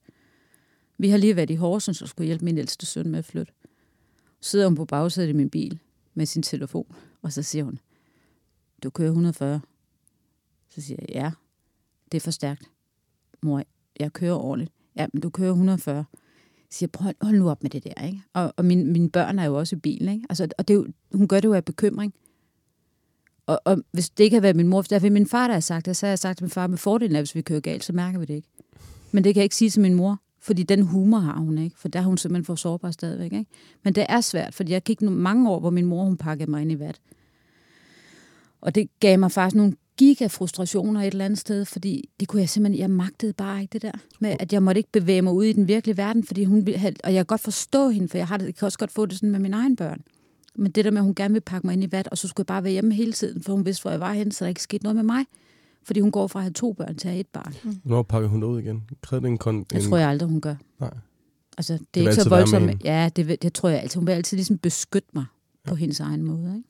Speaker 4: Vi har lige været i Horsens og skulle hjælpe min ældste søn med at flytte. Så sidder hun på bagsædet i min bil med sin telefon, og så siger hun, du kører 140. Så siger jeg, ja, det er for stærkt. Mor, jeg kører ordentligt. Ja, men du kører 140. Siger prøv hold nu op med det der, ikke? Og, og mine, mine børn er jo også i bilen, ikke? Altså, og det er jo, hun gør det jo af bekymring. Og, og hvis det ikke har været min mor, derfor min far, der har sagt det, så har jeg sagt til min far, med fordelen er, hvis vi kører galt, så mærker vi det ikke. Men det kan jeg ikke sige til min mor, fordi den humor har hun ikke, for der har hun simpelthen for sårbar stadigvæk. Ikke? Men det er svært, fordi jeg gik mange år, hvor min mor hun pakkede mig ind i vat. Og det gav mig faktisk nogle gigafrustrationer et eller andet sted, fordi det kunne jeg simpelthen, jeg magtede bare ikke det der, med at jeg måtte ikke bevæge mig ud i den virkelige verden, fordi hun ville have, og jeg kan godt forstå hende, for jeg, har det, jeg kan også godt få det sådan med mine egne børn. Men det der med, at hun gerne vil pakke mig ind i vat, og så skulle jeg bare være hjemme hele tiden, for hun vidste, hvor jeg var henne, så der ikke skete noget med mig. Fordi hun går fra at have to børn til at have et barn.
Speaker 2: Mm. Hvornår pakker hun ud igen? Krævede det en kon-
Speaker 4: Jeg tror jeg aldrig, hun gør.
Speaker 2: Nej.
Speaker 4: Altså, det,
Speaker 2: Det
Speaker 4: er ikke så voldsomt. Ja, det, vil- det tror jeg altid. Hun vil altid ligesom beskytte mig ja. på hendes egen måde. Ikke?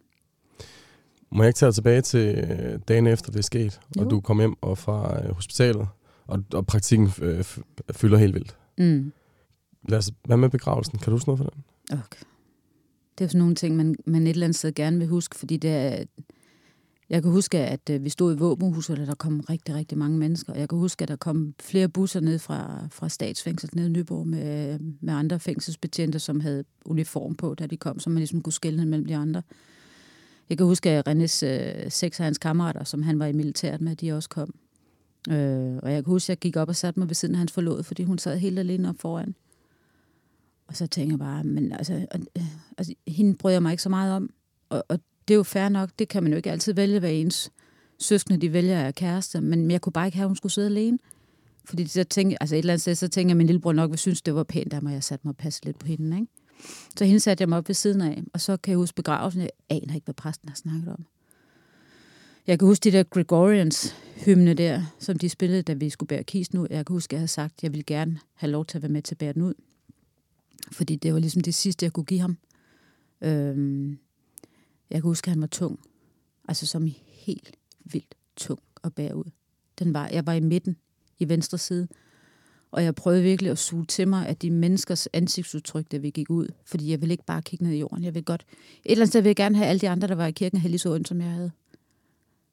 Speaker 2: Må jeg ikke tage tilbage til øh, dagen efter det er sket,
Speaker 4: Jo.
Speaker 2: og du kom hjem og fra øh, hospitalet, og, og praktikken øh, fylder helt vildt.
Speaker 4: Mm.
Speaker 2: Lad os, hvad med begravelsen? Kan du huske noget for den?
Speaker 4: Okay. Det er jo sådan nogle ting, man, man et eller andet sted gerne vil huske, fordi det er, jeg kan huske, at øh, vi stod i våbenhuset, og der kom rigtig, rigtig mange mennesker. Jeg kan huske, at der kom flere busser ned fra, fra statsfængslet ned i Nyborg med, med andre fængselsbetjente, som havde uniform på, da de kom, så man ligesom kunne skille mellem de andre. Jeg kan huske, at Rennes øh, seks af hans kammerater, som han var i militæret med, de også kom. Øh, og jeg kan huske, at jeg gik op og satte mig ved siden af hans forlod, fordi hun sad helt alene op foran. Og så tænker jeg bare, men altså, og, øh, altså hende bryder jeg mig ikke så meget om. Og, og det er jo fair nok, det kan man jo ikke altid vælge, hvad ens søskende de vælger af kærester, men jeg kunne bare ikke have, at hun skulle sidde alene. Fordi så tænker, altså et eller andet sted, så tænker jeg, at min lillebror nok vil synes, det var pænt af mig, at jeg satte mig og passe lidt på hende. Ikke? Så hende satte jeg mig op ved siden af, og så kan jeg huske begravelsen. Jeg aner ikke, hvad præsten har snakket om. Jeg kan huske de der Gregorians hymne der, som de spillede, da vi skulle bære kisten ud. Jeg kan huske, at jeg havde sagt, at jeg ville gerne have lov til at være med til at bære den ud. Fordi det var ligesom det sidste, jeg kunne give ham. Øhm, jeg kan huske, at han var tung. Altså som i helt vildt tung at bære ud. Den var, jeg var i midten, i venstre side. Og jeg prøvede virkelig at suge til mig af de menneskers ansigtsudtryk, da vi gik ud. Fordi jeg ville ikke bare kigge ned i jorden. Jeg vil godt... Et eller andet sted vil jeg gerne have alle de andre, der var i kirken, have lige så ondt, som jeg havde.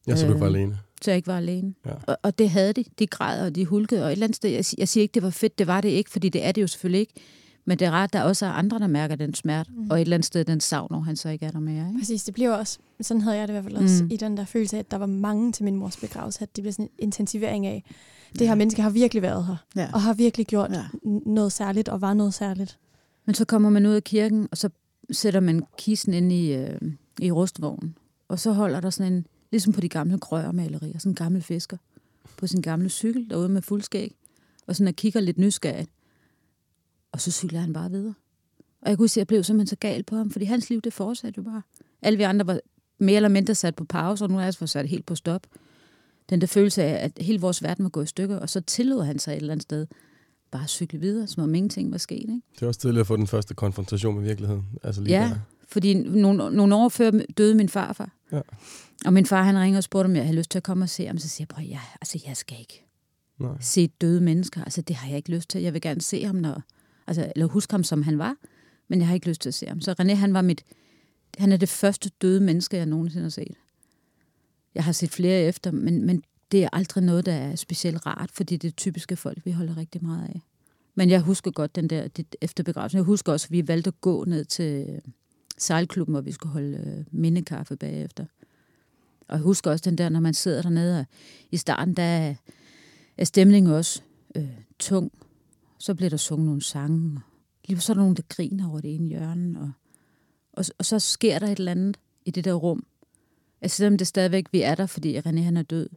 Speaker 2: Ja, så du
Speaker 4: Øh,
Speaker 2: var alene.
Speaker 4: Så jeg ikke var alene.
Speaker 2: Ja.
Speaker 4: Og, og det havde de. De græd, og de hulkede. Og et eller andet sted, jeg, jeg siger ikke, det var fedt. Det var det ikke, fordi det er det jo selvfølgelig ikke. Men det er rart, at der også er andre, der mærker den smerte. Mm. Og et eller andet sted, den savn, når han så ikke er der mere. Ikke?
Speaker 3: Præcis, det bliver også, sådan havde jeg det i hvert fald også,
Speaker 4: Mm.
Speaker 3: i den der følelse af, at der var mange til min mors begravelse, at det blev sådan en intensivering af, det her menneske har virkelig været her,
Speaker 4: Ja.
Speaker 3: og har virkelig gjort
Speaker 4: Ja.
Speaker 3: ja. noget særligt, og var noget særligt.
Speaker 4: Men så kommer man ud af kirken, og så sætter man kisten ind i, øh, i rustvognen. Og så holder der sådan en, ligesom på de gamle krøjermalerier, sådan en gammel fisker på sin gamle cykel derude med fuldskæg. Og sådan og kigger lidt nysgerrigt. Og så cykler han bare videre. Og jeg kunne se, at jeg blev simpelthen så gal på ham, fordi hans liv, det fortsatte jo bare. Alle vi andre var mere eller mindre sat på pause, og nu er jeg for sat helt på stop. Den der følelse af, at hele vores verden var gået i stykker, og så tillod han sig et eller andet sted bare cykle videre, som om ingenting var sket. Ikke?
Speaker 2: Det er også tidligt at få den første konfrontation med virkeligheden. Altså lige
Speaker 4: Ja,
Speaker 2: der.
Speaker 4: fordi nogle, nogle år før døde min farfar.
Speaker 2: Ja.
Speaker 4: Og min far, han ringer og spurgte, om jeg havde lyst til at komme og se ham. Så siger jeg, jeg, altså, jeg skal ikke
Speaker 2: Nej.
Speaker 4: se døde mennesker. Altså, det har jeg ikke lyst til. Jeg vil gerne se ham, når, altså, eller huske ham, som han var. Men jeg har ikke lyst til at se ham. Så René, han var mit, han er det første døde menneske, jeg nogensinde har set. Jeg har set flere efter, men, men det er aldrig noget, der er specielt rart, fordi det er typiske folk, vi holder rigtig meget af. Men jeg husker godt den der det, efter begravelsen. Jeg husker også, at vi valgte at gå ned til øh, sejlklubben, hvor vi skulle holde øh, mindekaffe bagefter. Og jeg husker også den der, når man sidder dernede, og i starten, der er- er stemningen også øh, tung. Så bliver der sunget nogle sange, og lige så er der nogen, der griner over det ene hjørne, og, og, og så sker der et eller andet i det der rum. Altså selvom det stadigvæk, vi er der, fordi René han er død,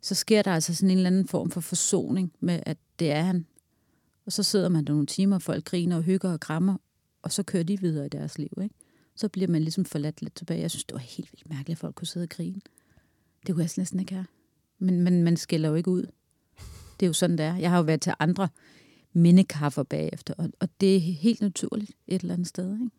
Speaker 4: så sker der altså sådan en eller anden form for forsoning med, at det er han. Og så sidder man der nogle timer, og folk griner og hygger og krammer, og så kører de videre i deres liv. Ikke? Så bliver man ligesom forladt lidt tilbage. Jeg synes, det var helt vildt mærkeligt, at folk kunne sidde og grine. Det kunne jeg altså næsten ikke have. Men, men man skiller jo ikke ud. Det er jo sådan, det er. Jeg har jo været til andre mindekaffer bagefter. Og, og det er helt naturligt et eller andet sted. Ikke?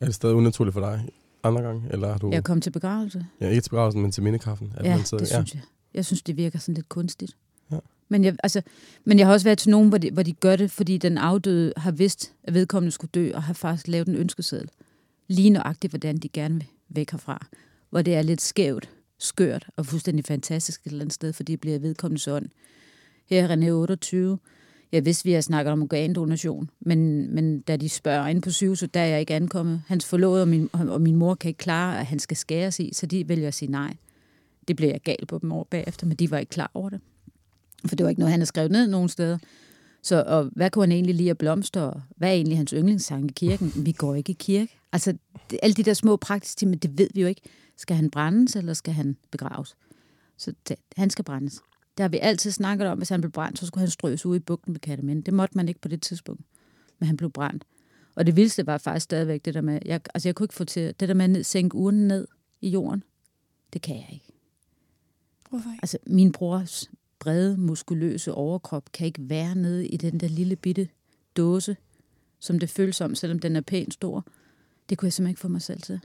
Speaker 2: Er det stadig unaturligt for dig andre gange? Eller har du...
Speaker 4: Jeg kom til begravelse.
Speaker 2: Ja, ikke til begravelsen, men til mindekaffen. At
Speaker 4: Ja,
Speaker 2: man sidder,
Speaker 4: det synes jeg. Jeg synes, det virker sådan lidt kunstigt.
Speaker 2: Ja.
Speaker 4: Men, jeg, altså, men jeg har også været til nogen, hvor de, hvor de gør det, fordi den afdøde har vidst, at vedkommende skulle dø, og har faktisk lavet en ønskeseddel. Lige nøjagtigt, hvordan de gerne vil væk herfra. Hvor det er lidt skævt, skørt og fuldstændig fantastisk et eller andet sted, fordi det bliver vedkommende sådan. Her er René 28. Jeg vidste, vi har snakket om organdonation, men, men da de spørger ind på sygehuset, der er jeg ikke ankommet. Hans forlovede og min, og min mor kan ikke klare, at han skal skæres i, så de vælger at sige nej. Det blev jeg gal på dem over bagefter, men de var ikke klar over det. For det var ikke noget, han havde skrevet ned nogen steder. Så og hvad kunne han egentlig lide at blomster? Og hvad er egentlig hans yndlingssang i kirken? Vi går ikke i kirke. Altså, det, alle de der små praktiske ting, men det ved vi jo ikke. Skal han brændes, eller skal han begraves? Så det, han skal brændes. Det har vi altid snakket om, hvis han blev brændt, så skulle han strøs ud i bugten med kattemænd. Det måtte man ikke på det tidspunkt, men han blev brændt. Og det vildeste var faktisk stadigvæk det der med, jeg, altså jeg kunne ikke få til, det der med at sænke urnen ned i jorden, det kan jeg ikke.
Speaker 3: Hvorfor ikke?
Speaker 4: Altså, min brors brede, muskuløse overkrop kan ikke være nede i den der lille bitte dåse, som det føles som, selvom den er pænt stor. Det kunne jeg simpelthen ikke få mig selv til.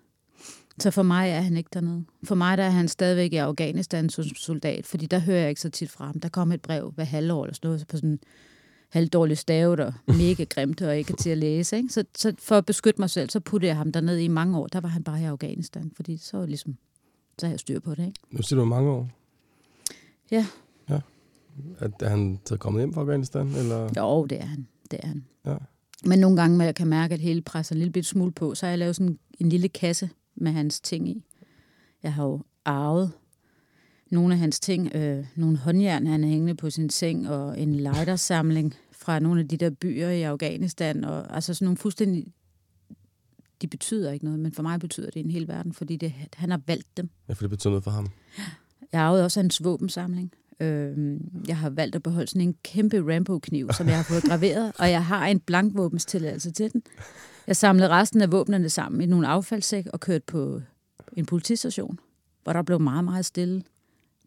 Speaker 4: Så for mig er han ikke dernede. For mig der er han stadigvæk i Afghanistan som soldat, fordi der hører jeg ikke så tit fra ham. Der kommer et brev hver halvår eller sådan noget, på sådan halvdårlig stave, der mega grimt og ikke til at læse. Ikke? Så, så for at beskytte mig selv, så puttede jeg ham derned i mange år. Der var han bare i Afghanistan, fordi så ligesom, så har jeg styr på det. Ikke?
Speaker 2: Nu siger du mange år.
Speaker 4: Ja.
Speaker 2: Ja. Er, er han så kommet hjem fra Afghanistan? Eller?
Speaker 4: Jo, det er han. Det er han.
Speaker 2: Ja.
Speaker 4: Men nogle gange, når jeg kan mærke, at hele presser en lille bit smule på, så har jeg lavet sådan en lille kasse med hans ting i. Jeg har jo arvet nogle af hans ting. Øh, nogle håndjern, han er hængende på sin seng, og en lightersamling fra nogle af de der byer i Afghanistan. Og, altså sådan nogle fuldstændig... De betyder ikke noget, men for mig betyder det en hel verden, fordi det, han har valgt dem.
Speaker 2: Ja, for det betyder noget for ham.
Speaker 4: Jeg arvede også hans våbensamling. Øh, jeg har valgt at beholde sådan en kæmpe Rambo-kniv, som jeg har fået graveret, og jeg har en blank våbenstilladelse til den. Jeg samlede resten af våbnene sammen i nogle affaldssæk og kørte på en politistation, hvor der blev meget, meget stille,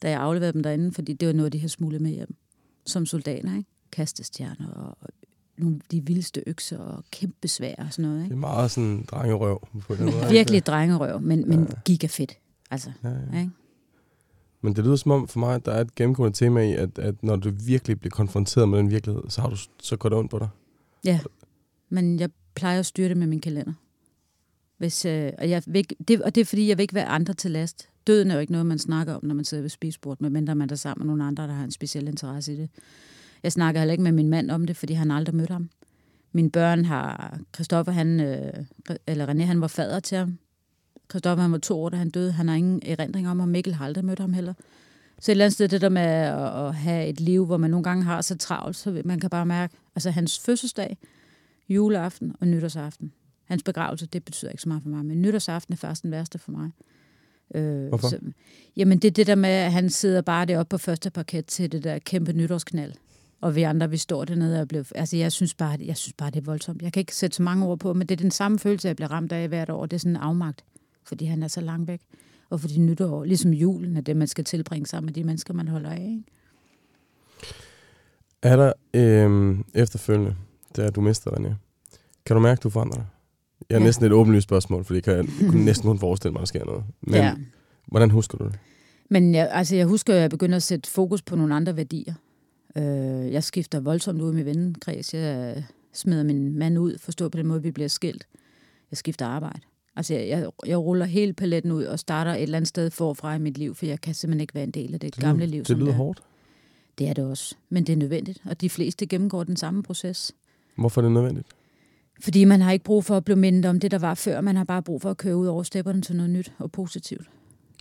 Speaker 4: da jeg afleverede dem derinde, fordi det var noget, de havde smuglet med hjem som soldater. Ikke? Kastestjerner og nogle de vildeste økser og kæmpe svær og sådan noget.
Speaker 2: Det
Speaker 4: Ikke?
Speaker 2: er meget sådan drengerøv. På den måde,
Speaker 4: Virkelig drengerøv, men, men gigafedt. Altså,
Speaker 2: Ja, ja.
Speaker 4: ikke?
Speaker 2: Men det lyder som om for mig, at der er et gennemgående tema i, at, at når du virkelig bliver konfronteret med den virkelighed, så, har du, så går det ondt på dig.
Speaker 4: Ja, men jeg plejer at styre det med min kalender. Hvis, øh, og, jeg vil ikke, det, og det er fordi, jeg vil ikke være andre til last. Døden er jo ikke noget, man snakker om, når man sidder ved spisebord, medmindre man er sammen med nogle andre, der har en speciel interesse i det. Jeg snakker heller ikke med min mand om det, fordi han aldrig mødt ham. Mine børn har... Christoffer, han, øh, eller René, han var fader til ham. Christoffer, han var to år, da han døde. Han har ingen erindring om, og Mikkel har aldrig mødt ham heller. Så et eller andet sted, det der med at, at have et liv, hvor man nogle gange har så travlt, så man kan bare mærke, altså hans fødselsdag, juleaften og nytårsaften. Hans begravelse, det betyder ikke så meget for mig, men nytårsaften er først den værste for mig. Øh,
Speaker 2: Hvorfor?
Speaker 4: Så, jamen det er det der med, at han sidder bare deroppe på første parket til det der kæmpe nytårsknald. Og vi andre, vi står dernede og bliver... Altså, jeg synes, bare, jeg synes bare, det er voldsomt. Jeg kan ikke sætte så mange ord på, men det er den samme følelse, jeg bliver ramt af hvert år. Det er sådan en afmagt, fordi han er så langt væk. Og fordi nytår, ligesom julen, er det, man skal tilbringe sammen med de mennesker, man holder af. Ikke?
Speaker 2: Er der øhm, efterfølgende, da du mister René, kan du mærke, at du forandrer dig? Jeg er
Speaker 4: Ja.
Speaker 2: næsten et åbenlyst spørgsmål, fordi jeg kan jeg kunne næsten kun forestille mig, at der sker noget. Men
Speaker 4: ja.
Speaker 2: hvordan husker du det?
Speaker 4: Men jeg, altså, jeg husker, at jeg begynder at sætte fokus på nogle andre værdier. Øh, jeg skifter voldsomt ud i min vennekreds. Jeg smider min mand ud, forstå på den måde, vi bliver skilt. Jeg skifter arbejde. Altså, jeg, jeg, jeg ruller hele paletten ud og starter et eller andet sted forfra i mit liv, for jeg kan simpelthen ikke være en del af det,
Speaker 2: Det
Speaker 4: gamle liv.
Speaker 2: Det lyder
Speaker 4: er.
Speaker 2: hårdt.
Speaker 4: Det er det også. Men det er nødvendigt, og de fleste gennemgår den samme proces.
Speaker 2: Hvorfor er det nødvendigt?
Speaker 4: Fordi man har ikke brug for at blive mindet om det, der var før. Man har bare brug for at køre ud over stepperne til noget nyt og positivt.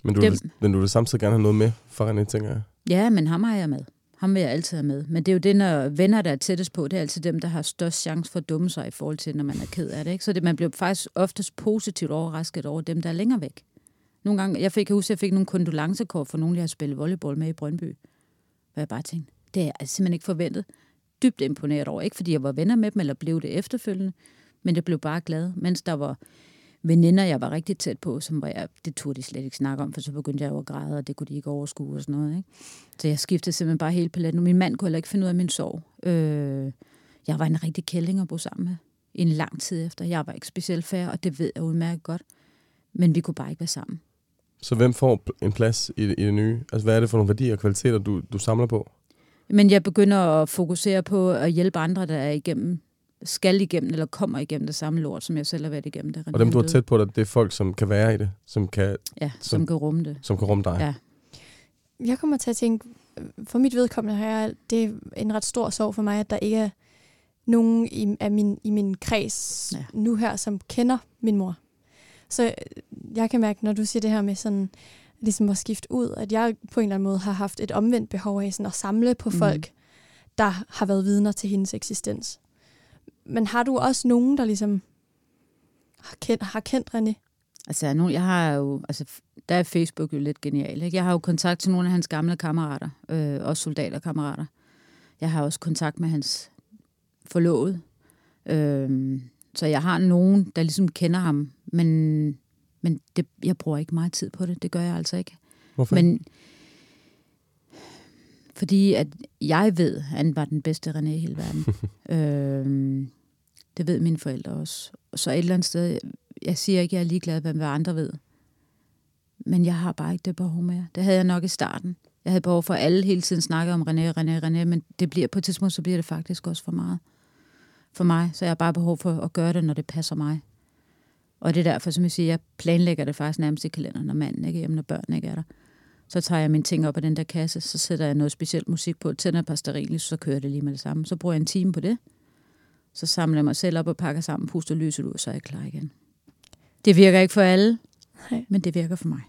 Speaker 2: Men du,
Speaker 4: Dem-
Speaker 2: vil, men du vil samtidig gerne have noget med fra René, tænker jeg.
Speaker 4: Ja, men ham har jeg med. Ham vil jeg altid have med. Men det er jo det, når venner, der er tættest på, det er altid dem, der har størst chance for at dumme sig i forhold til, når man er ked af det. Ikke? Så det, man bliver faktisk oftest positivt overrasket over dem, der er længere væk. Nogle gange, jeg fik, jeg husker, jeg fik nogle kondolencekort for nogle, jeg har spillet volleyball med i Brøndby. Hvor jeg bare tænkte, det er jeg simpelthen ikke forventet. Dybt imponeret over. Ikke fordi jeg var venner med dem, eller blev det efterfølgende, men jeg blev bare glad. Mens der var veninder, jeg var rigtig tæt på, som var jeg, det turde de slet ikke snakke om, for så begyndte jeg jo at græde, og det kunne de ikke overskue og sådan noget. Ikke? Så jeg skiftede simpelthen bare hele paletten. Min mand kunne heller ikke finde ud af min sorg. Øh, jeg var en rigtig kælling at bo sammen med en lang tid efter. Jeg var ikke specielt færre, og det ved jeg udmærket godt. Men vi kunne bare ikke være sammen.
Speaker 2: Så hvem får en plads i det, i det nye? Altså, hvad er det for nogle værdier og kvaliteter, du, du samler på?
Speaker 4: Men jeg begynder at fokusere på at hjælpe andre, der er igennem, skal igennem eller kommer igennem det samme lort, som jeg selv har været igennem. Det
Speaker 2: og dem, du har tæt på dig, det er folk, som kan være i det, som kan,
Speaker 4: ja, som, som kan rumme det.
Speaker 2: Som kan rumme dig.
Speaker 4: Ja.
Speaker 3: Jeg kommer til at tænke, for mit vedkommende jeg, det er en ret stor sorg for mig, at der ikke er nogen i, af min, i min kreds ja. nu her, som kender min mor. Så jeg kan mærke, når du siger det her med sådan, ligesom at skifte ud, at jeg på en eller anden måde har haft et omvendt behov af sådan at samle på mm. folk, der har været vidner til hendes eksistens. Men har du også nogen, der ligesom har kendt, har kendt René?
Speaker 4: Altså, nu, jeg har jo, altså, der er Facebook jo lidt genial. Ikke? Jeg har jo kontakt til nogle af hans gamle kammerater, øh, også soldaterkammerater. Jeg har også kontakt med hans forlovet. Øh, så jeg har nogen, der ligesom kender ham, men, men det, jeg bruger ikke meget tid på det. Det gør jeg altså ikke.
Speaker 2: Hvorfor?
Speaker 4: Men, fordi at jeg ved, at han var den bedste René i hele verden. øhm, det ved mine forældre også. Så et eller andet sted, jeg siger ikke, at jeg er ligeglad med, hvad andre ved. Men jeg har bare ikke det behov mere. Det havde jeg nok i starten. Jeg havde behov for, at alle hele tiden snakke om René, René, René, men det bliver på et tidspunkt, så bliver det faktisk også for meget for mig, så jeg har bare behov for at gøre det, når det passer mig. Og det er derfor, som jeg siger, jeg planlægger det faktisk nærmest i kalenderen, når manden ikke er hjemme, når børnene ikke er der. Så tager jeg mine ting op af den der kasse, så sætter jeg noget specielt musik på, tænder et par steril, så kører det lige med det samme. Så bruger jeg en time på det. Så samler jeg mig selv op og pakker sammen, puster lyset ud, så er jeg klar igen. Det virker ikke for alle, Nej. men det virker for mig,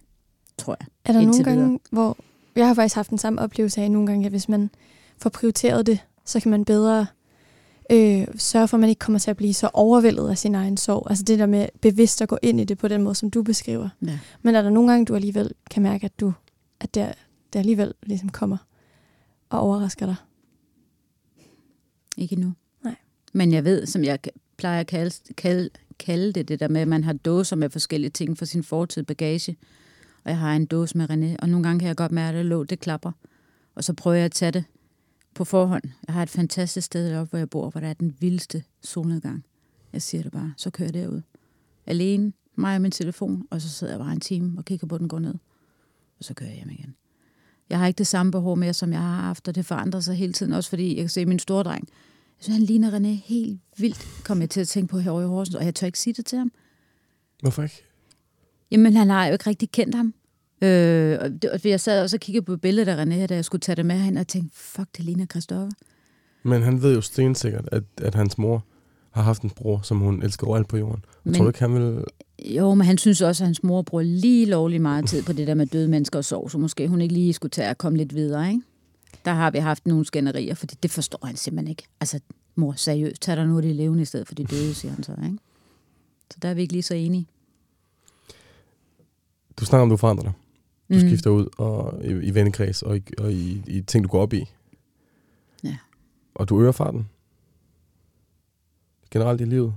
Speaker 4: tror jeg.
Speaker 3: Er der nogle gange, videre. hvor... Jeg har faktisk haft den samme oplevelse af nogle gange, at hvis man får prioriteret det, så kan man bedre øh, sørge for, at man ikke kommer til at blive så overvældet af sin egen sorg. Altså det der med bevidst at gå ind i det på den måde, som du beskriver.
Speaker 4: Ja.
Speaker 3: Men er der nogle gange, du alligevel kan mærke, at du at det, det alligevel ligesom kommer og overrasker dig?
Speaker 4: Ikke nu.
Speaker 3: Nej.
Speaker 4: Men jeg ved, som jeg plejer at kalde, kalde, kalde det, det der med, at man har dåser med forskellige ting for sin fortid bagage. Og jeg har en dåse med René, og nogle gange kan jeg godt mærke, at lå, det klapper. Og så prøver jeg at tage det på forhånd. Jeg har et fantastisk sted deroppe, hvor jeg bor, hvor der er den vildeste solnedgang. Jeg siger det bare, så kører jeg derud. Alene, mig og min telefon, og så sidder jeg bare en time og kigger på, den går ned. Og så kører jeg hjem igen. Jeg har ikke det samme behov mere, som jeg har haft, og det forandrer sig hele tiden, også fordi jeg kan se min store dreng. Jeg synes, han ligner René helt vildt, kom jeg til at tænke på herovre i Horsens, og jeg tør ikke sige det til ham.
Speaker 2: Hvorfor ikke?
Speaker 4: Jamen, han har jo ikke rigtig kendt ham. Øh, og, det, og jeg sad også og kiggede på billedet af René, da jeg skulle tage det med hen, og tænkte, fuck, det ligner Christoffer.
Speaker 2: Men han ved jo stensikkert, at, at hans mor har haft en bror, som hun elsker overalt på jorden. Men, tror du ikke, han vil...
Speaker 4: Jo, men han synes også, at hans mor bruger lige lovlig meget tid på det der med døde mennesker og sorg, så måske hun ikke lige skulle tage at komme lidt videre, ikke? Der har vi haft nogle skænderier, fordi det forstår han simpelthen ikke. Altså, mor, seriøst, tag dig nu de levende i stedet for de døde, siger han så, ikke? Så der er vi ikke lige så enige.
Speaker 2: Du snakker om, du forandrer dig. Du mm. skifter ud og, i, i vennekreds og, i, og i, i ting, du går op i.
Speaker 4: Ja.
Speaker 2: Og du øger farten. Generelt i livet.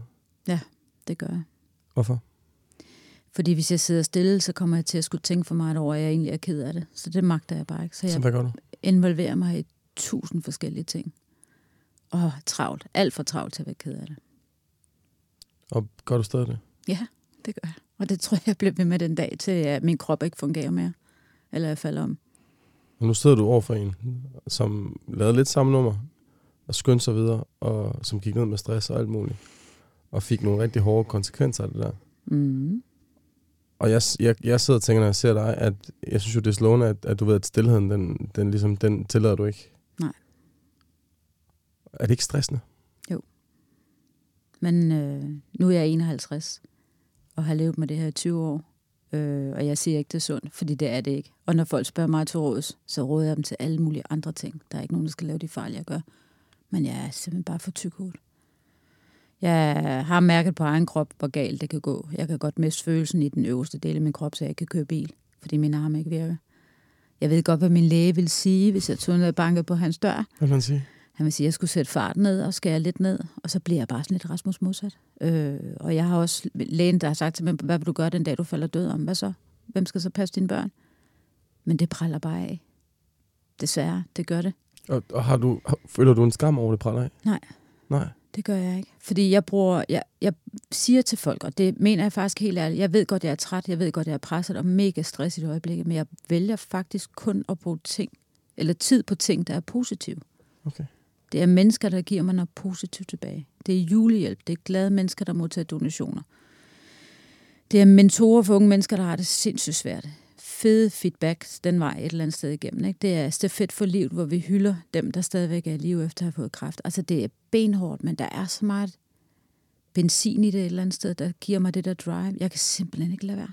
Speaker 4: Ja, det gør jeg.
Speaker 2: Hvorfor?
Speaker 4: Fordi hvis jeg sidder stille, så kommer jeg til at skulle tænke for meget over, at jeg egentlig er ked af det. Så det magter jeg bare ikke. Så jeg
Speaker 2: så hvad gør du?
Speaker 4: involverer mig i tusind forskellige ting. Og travlt. Alt for travlt til at være ked af det.
Speaker 2: Og gør du stadig det?
Speaker 4: Ja, det gør jeg. Og det tror jeg, jeg bliver ved med den dag, til at min krop ikke fungerer mere. Eller jeg falder om.
Speaker 2: Og nu sidder du over for en, som lavede lidt samme nummer, og skyndte sig videre, og som gik ned med stress og alt muligt. Og fik nogle rigtig hårde konsekvenser af det der.
Speaker 4: Mm.
Speaker 2: Og jeg, jeg, jeg sidder og tænker, når jeg ser dig, at jeg synes jo, det er slående, at, at du ved, at stillheden, den, den, ligesom, den tillader du ikke.
Speaker 4: Nej.
Speaker 2: Er det ikke stressende?
Speaker 4: Jo. Men øh, nu er jeg 51 og har levet med det her i 20 år. Øh, og jeg siger ikke, det er sundt, fordi det er det ikke. Og når folk spørger mig til råds, så råder jeg dem til alle mulige andre ting. Der er ikke nogen, der skal lave de fejl, jeg gør. Men jeg er simpelthen bare for tyk hul. Jeg har mærket på egen krop, hvor galt det kan gå. Jeg kan godt miste følelsen i den øverste del af min krop, så jeg kan køre bil, fordi min arm ikke virker. Jeg ved godt, hvad min læge vil sige, hvis jeg tog ned og bankede på hans dør.
Speaker 2: Hvad vil han sige?
Speaker 4: Han vil sige, jeg skulle sætte farten ned og skære lidt ned, og så bliver jeg bare sådan lidt Rasmus modsat. Øh, og jeg har også lægen, der har sagt til mig, hvad vil du gøre den dag, du falder død om? Hvad så? Hvem skal så passe dine børn? Men det praller bare af. Desværre, det gør det.
Speaker 2: Og, og har du, føler du en skam over det praller af?
Speaker 4: Nej.
Speaker 2: Nej.
Speaker 4: Det gør jeg ikke. Fordi jeg bruger, jeg, jeg siger til folk, og det mener jeg faktisk helt ærligt, jeg ved godt, jeg er træt, jeg ved godt, jeg er presset og mega stress i det øjeblik, men jeg vælger faktisk kun at bruge ting, eller tid på ting, der er positive.
Speaker 2: Okay.
Speaker 4: Det er mennesker, der giver mig noget positivt tilbage. Det er julehjælp, det er glade mennesker, der modtager donationer. Det er mentorer for unge mennesker, der har det sindssygt svært. Fede feedback den vej et eller andet sted igennem. Ikke? Det er stafet for livet, hvor vi hylder dem, der stadigvæk er i live efter at have fået kræft. Altså det er benhårdt, men der er så meget benzin i det et eller andet sted, der giver mig det der drive. Jeg kan simpelthen ikke lade være.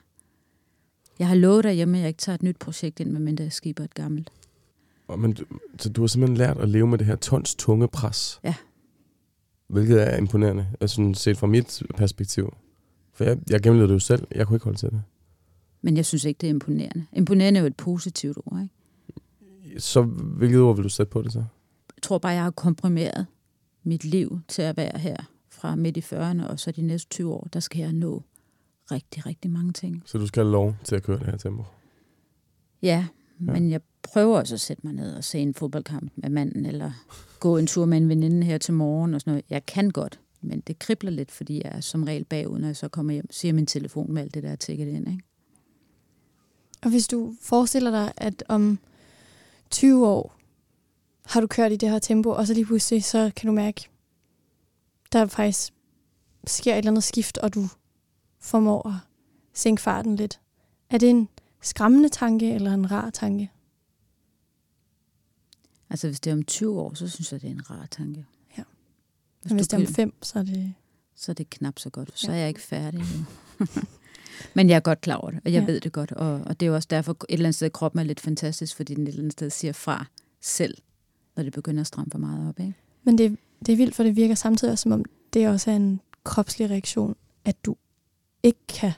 Speaker 4: Jeg har lovet derhjemme, at jeg ikke tager et nyt projekt ind, medmindre jeg skiber et gammelt.
Speaker 2: Og, men, du- så du har simpelthen lært at leve med det her tons tunge pres?
Speaker 4: Ja.
Speaker 2: Hvilket er imponerende, altså sådan set fra mit perspektiv. For jeg, jeg gennemlevede det jo selv. Jeg kunne ikke holde til det.
Speaker 4: Men jeg synes ikke, det er imponerende. Imponerende er jo et positivt ord. Ikke?
Speaker 2: Så hvilket ord vil du sætte på det så?
Speaker 4: Jeg tror bare, jeg har komprimeret mit liv til at være her fra midt i 40'erne, og så de næste 20 år, der skal jeg nå rigtig, rigtig mange ting.
Speaker 2: Så du skal have lov til at køre det her tempo?
Speaker 4: Ja, men jeg prøver også at sætte mig ned og se en fodboldkamp med manden, eller gå en tur med en veninde her til morgen og sådan noget. Jeg kan godt, men det kribler lidt, fordi jeg er som regel bagud, når jeg så kommer hjem, siger min telefon med alt det der er tækket ind. Ikke?
Speaker 3: Og hvis du forestiller dig, at om 20 år har du kørt i det her tempo, og så lige pludselig, så kan du mærke, der faktisk sker et eller andet skift, og du formår at sænke farten lidt. Er det en skræmmende tanke, eller en rar tanke?
Speaker 4: Altså hvis det er om 20 år, så synes jeg, det er en rar tanke.
Speaker 3: Ja.
Speaker 4: Hvis,
Speaker 3: Men hvis det er om
Speaker 4: kan-
Speaker 3: fem, så er det...
Speaker 4: så er det knap så godt. Så
Speaker 3: Ja.
Speaker 4: er jeg ikke færdig endnu. Men jeg er godt klar over det, og jeg
Speaker 3: ja.
Speaker 4: ved det godt. Og, og det er jo også derfor, et eller andet sted, kroppen er lidt fantastisk, fordi den et eller andet sted siger fra selv, når det begynder at stramme for meget op. Ikke?
Speaker 3: Men det, det er vildt, for det virker samtidig også, som om det også er en kropslig reaktion, at du ikke kan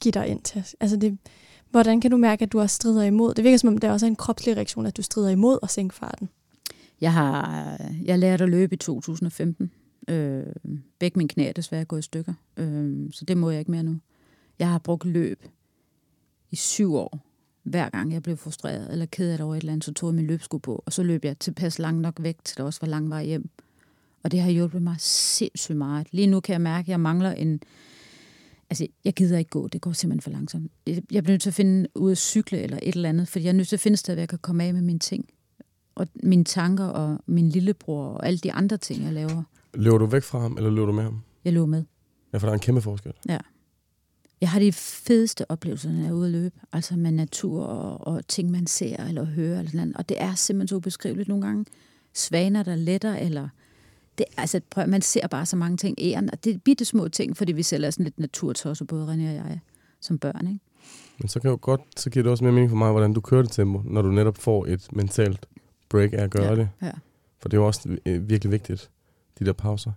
Speaker 3: give dig ind til. Altså det, hvordan kan du mærke, at du også strider imod? Det virker som om, det også er en kropslig reaktion, at du strider imod at sænke farten.
Speaker 4: Jeg har jeg lærte at løbe i 2015. Øh, begge mine knæ er desværre gået i stykker, øh, så det må jeg ikke mere nu. Jeg har brugt løb i syv år. Hver gang jeg blev frustreret eller ked af det over et eller andet, så tog jeg min løbsko på, og så løb jeg tilpas langt nok væk, til der også var lang vej hjem. Og det har hjulpet mig sindssygt meget. Lige nu kan jeg mærke, at jeg mangler en... Altså, jeg gider ikke gå. Det går simpelthen for langsomt. Jeg bliver nødt til at finde ud af cykle eller et eller andet, fordi jeg er nødt til at finde et sted, hvor jeg kan komme af med mine ting. Og mine tanker og min lillebror og alle de andre ting, jeg laver.
Speaker 2: Løber du væk fra ham, eller løber du med ham?
Speaker 4: Jeg løber med.
Speaker 2: Ja, for der er en kæmpe forskel.
Speaker 4: Jeg har de fedeste oplevelser, når jeg er ude at løbe. Altså med natur og, og ting, man ser eller hører. Eller sådan noget. Og det er simpelthen så ubeskriveligt nogle gange. Svaner, der letter, eller... Det, altså, prøv, man ser bare så mange ting. Æren, og det er bitte små ting, fordi vi selv er sådan lidt naturtosser, både René og jeg, som børn. Ikke?
Speaker 2: Men så kan jo godt, så giver det også mere mening for mig, hvordan du kører det tempo, når du netop får et mentalt break af at gøre
Speaker 4: Ja,
Speaker 2: det.
Speaker 4: ja.
Speaker 2: For det er jo også øh, virkelig vigtigt, de der pauser.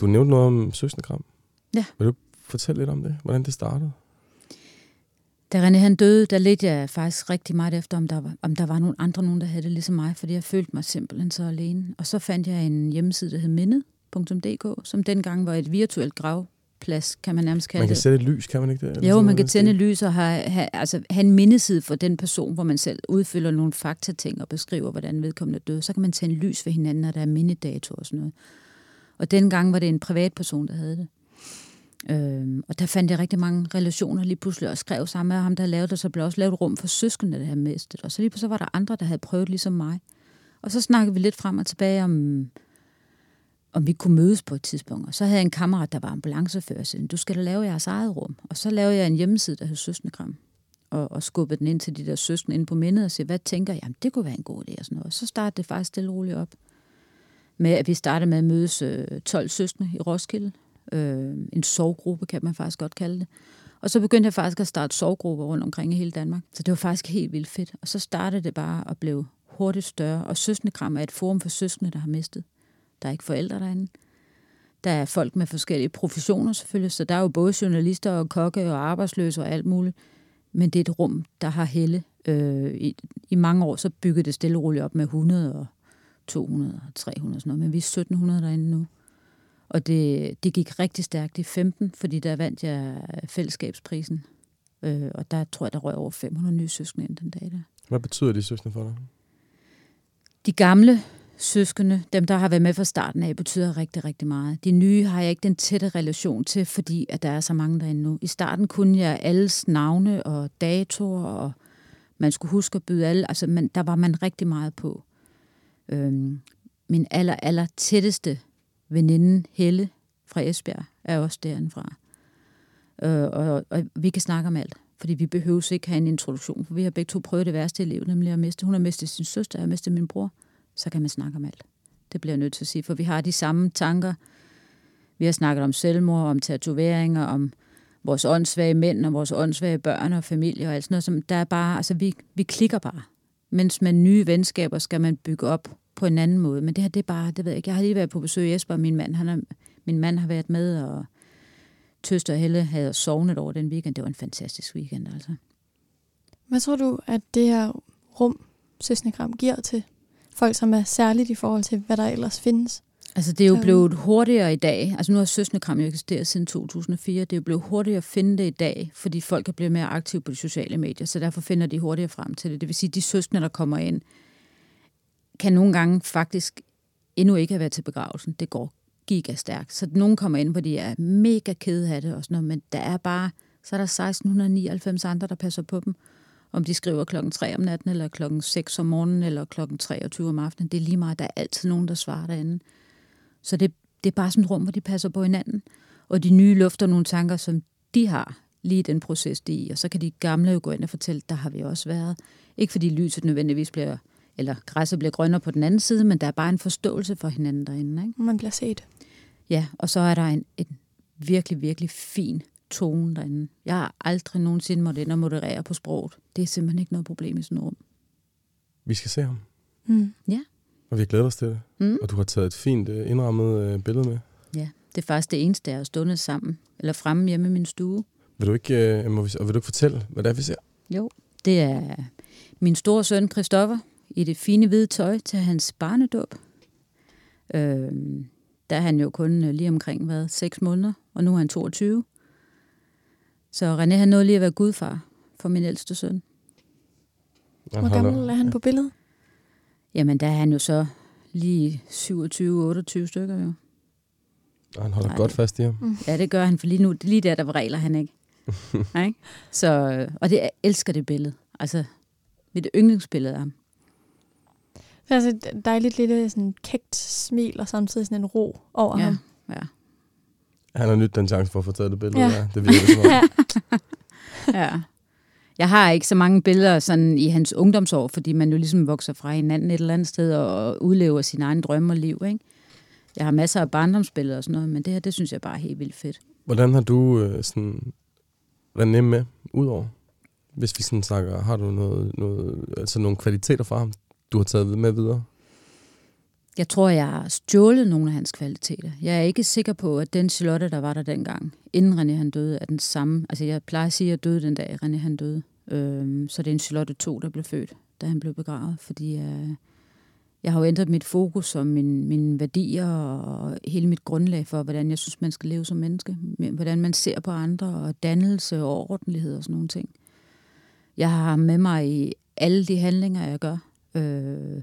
Speaker 2: Du nævnte noget om søskendekram.
Speaker 4: Ja.
Speaker 2: Vil du fortælle lidt om det? Hvordan det startede?
Speaker 4: Da René han døde, der ledte jeg faktisk rigtig meget efter, om der, var, om der var nogle andre, nogen, der havde det ligesom mig, fordi jeg følte mig simpelthen så alene. Og så fandt jeg en hjemmeside, der hed mindet.dk, som dengang var et virtuelt gravplads, kan man nærmest kalde
Speaker 2: Man kan
Speaker 4: det.
Speaker 2: sætte et lys, kan man ikke det?
Speaker 4: Jo, man kan tænde lys og have, have, altså, have en mindeside for den person, hvor man selv udfylder nogle faktating og beskriver, hvordan vedkommende er død. Så kan man tænde lys for hinanden, når der er mindedato og sådan noget. Og dengang var det en privatperson, der havde det. Øhm, og der fandt jeg rigtig mange relationer lige pludselig og skrev sammen med ham, der lavede det. Så blev også lavet rum for søskende, der havde mistet. Og så lige pludselig var der andre, der havde prøvet ligesom mig. Og så snakkede vi lidt frem og tilbage om, om vi kunne mødes på et tidspunkt. Og så havde jeg en kammerat, der var ambulancefører, sagde, du skal da lave jeres eget rum. Og så lavede jeg en hjemmeside, der hed Søskendekram. Og, og skubbede den ind til de der søskende inde på mindet og sagde, hvad tænker jeg? Jamen, det kunne være en god idé og sådan noget. Og så startede det faktisk stille og roligt op. Med at vi startede med at mødes øh, 12 søskende i Roskilde. Øh, en sovgruppe, kan man faktisk godt kalde det. Og så begyndte jeg faktisk at starte sovgrupper rundt omkring i hele Danmark. Så det var faktisk helt vildt fedt. Og så startede det bare at blive hurtigt større. Og Søskendekram er et forum for søskende, der har mistet. Der er ikke forældre derinde. Der er folk med forskellige professioner selvfølgelig, så der er jo både journalister og kokke og arbejdsløse og alt muligt. Men det er et rum, der har helle. Øh, i, I mange år så byggede det stille og roligt op med 100 og 200 og 300 sådan noget, men vi er 1700 derinde nu. Og det, det gik rigtig stærkt i 15, fordi der vandt jeg fællesskabsprisen. Øh, og der tror jeg, der røg over 500 nye søskende ind den dag der.
Speaker 2: Hvad betyder de søskende for dig?
Speaker 4: De gamle søskende, dem der har været med fra starten af, betyder rigtig, rigtig meget. De nye har jeg ikke den tætte relation til, fordi at der er så mange derinde nu. I starten kunne jeg alles navne og datoer, og man skulle huske at byde alle. Altså, man, der var man rigtig meget på. Øhm, min aller, aller tætteste veninden Helle fra Esbjerg, er også derindefra. Øh, og, og vi kan snakke om alt, fordi vi behøver ikke have en introduktion, for vi har begge to prøvet det værste i livet, nemlig at miste. Hun har mistet sin søster, jeg har mistet min bror. Så kan man snakke om alt. Det bliver jeg nødt til at sige, for vi har de samme tanker. Vi har snakket om selvmord, om tatoveringer, om vores åndssvage mænd og vores åndssvage børn og familie og alt sådan noget. Som der er bare, altså vi, vi klikker bare. Mens med nye venskaber skal man bygge op på en anden måde. Men det her, det er bare, det ved jeg ikke. Jeg har lige været på besøg i Esber, og min mand, han er, min mand har været med, og Tøster og Helle havde sovnet over den weekend. Det var en fantastisk weekend, altså.
Speaker 3: Hvad tror du, at det her rum, søsnegram, giver til folk, som er særligt i forhold til, hvad der ellers findes?
Speaker 4: Altså, det er jo blevet hurtigere i dag. Altså, nu har Søskendekram jo eksisteret siden 2004. Det er jo blevet hurtigere at finde det i dag, fordi folk er blevet mere aktive på de sociale medier, så derfor finder de hurtigere frem til det. Det vil sige, at de søskende, der kommer ind, kan nogle gange faktisk endnu ikke have været til begravelsen. Det går gigastærkt. Så nogen kommer ind, hvor de er mega kede af det og sådan noget, men der er bare, så er der 1699 andre, der passer på dem. Om de skriver klokken 3 om natten, eller klokken 6 om morgenen, eller klokken 23 om aftenen. Det er lige meget, der er altid nogen, der svarer derinde. Så det, det er bare sådan et rum, hvor de passer på hinanden. Og de nye lufter nogle tanker, som de har lige i den proces, de er i. Og så kan de gamle jo gå ind og fortælle, der har vi også været. Ikke fordi lyset nødvendigvis bliver, eller græsset bliver grønnere på den anden side, men der er bare en forståelse for hinanden derinde. Ikke?
Speaker 3: Man bliver set.
Speaker 4: Ja, og så er der en, en virkelig, virkelig fin tone derinde. Jeg har aldrig nogensinde måttet ind og moderere på sproget. Det er simpelthen ikke noget problem i sådan et rum.
Speaker 2: Vi skal se ham,
Speaker 3: Mm.
Speaker 2: og vi har glædet os til det.
Speaker 4: Mm.
Speaker 2: Og du har taget et fint øh, indrammet øh, billede med.
Speaker 4: Ja, det er faktisk det eneste, jeg har stundet sammen, eller fremme hjemme i min stue.
Speaker 2: Vil du ikke, øh, må vi, og vil du ikke fortælle, hvad det er, vi ser?
Speaker 4: Jo, det er min store søn Christoffer i det fine hvide tøj til hans barnedåb. Øhm, der er han jo kun øh, lige omkring været 6 måneder, og nu er han 22. Så René han nåede lige at være gudfar for min ældste søn.
Speaker 2: Han
Speaker 3: Hvor gammel er han på billedet?
Speaker 4: Jamen, der er han jo så lige 27-28 stykker jo.
Speaker 2: Og han holder
Speaker 4: Nej,
Speaker 2: godt fast i ham.
Speaker 4: Ja, det gør han, for lige nu, lige der, der regler han ikke. Ja, ikke? Så, øh, og det, jeg elsker det billede. Altså, mit yndlingsbillede af ham.
Speaker 3: Det er altså et dejligt lille sådan, kægt smil, og samtidig sådan en ro over
Speaker 4: Ja,
Speaker 3: ham.
Speaker 4: ja.
Speaker 2: Han har nyt den chance for at få taget det billede.
Speaker 3: Ja.
Speaker 2: Ja. Det virker som om.
Speaker 3: Ja.
Speaker 4: ja. Jeg har ikke så mange billeder sådan i hans ungdomsår, fordi man jo ligesom vokser fra hinanden et eller andet sted og udlever sin egen drømme og liv. Ikke? Jeg har masser af barndomsbilleder og sådan noget, men det her, det synes jeg bare er helt vildt fedt.
Speaker 2: Hvordan har du øh, sådan, René med udover? Hvis vi sådan snakker, har du noget, noget, altså nogle kvaliteter fra ham, du har taget med videre?
Speaker 4: Jeg tror, jeg har stjålet nogle af hans kvaliteter. Jeg er ikke sikker på, at den Charlotte, der var der dengang, inden René han døde, er den samme. Altså, jeg plejer at sige, at jeg døde den dag, René han døde. Øhm, så det er en Charlotte 2, der blev født, da han blev begravet. Fordi øh, jeg har jo ændret mit fokus og min, mine værdier og hele mit grundlag for, hvordan jeg synes, man skal leve som menneske. Hvordan man ser på andre og dannelse og ordentlighed og sådan nogle ting. Jeg har ham med mig i alle de handlinger, jeg gør. Øh,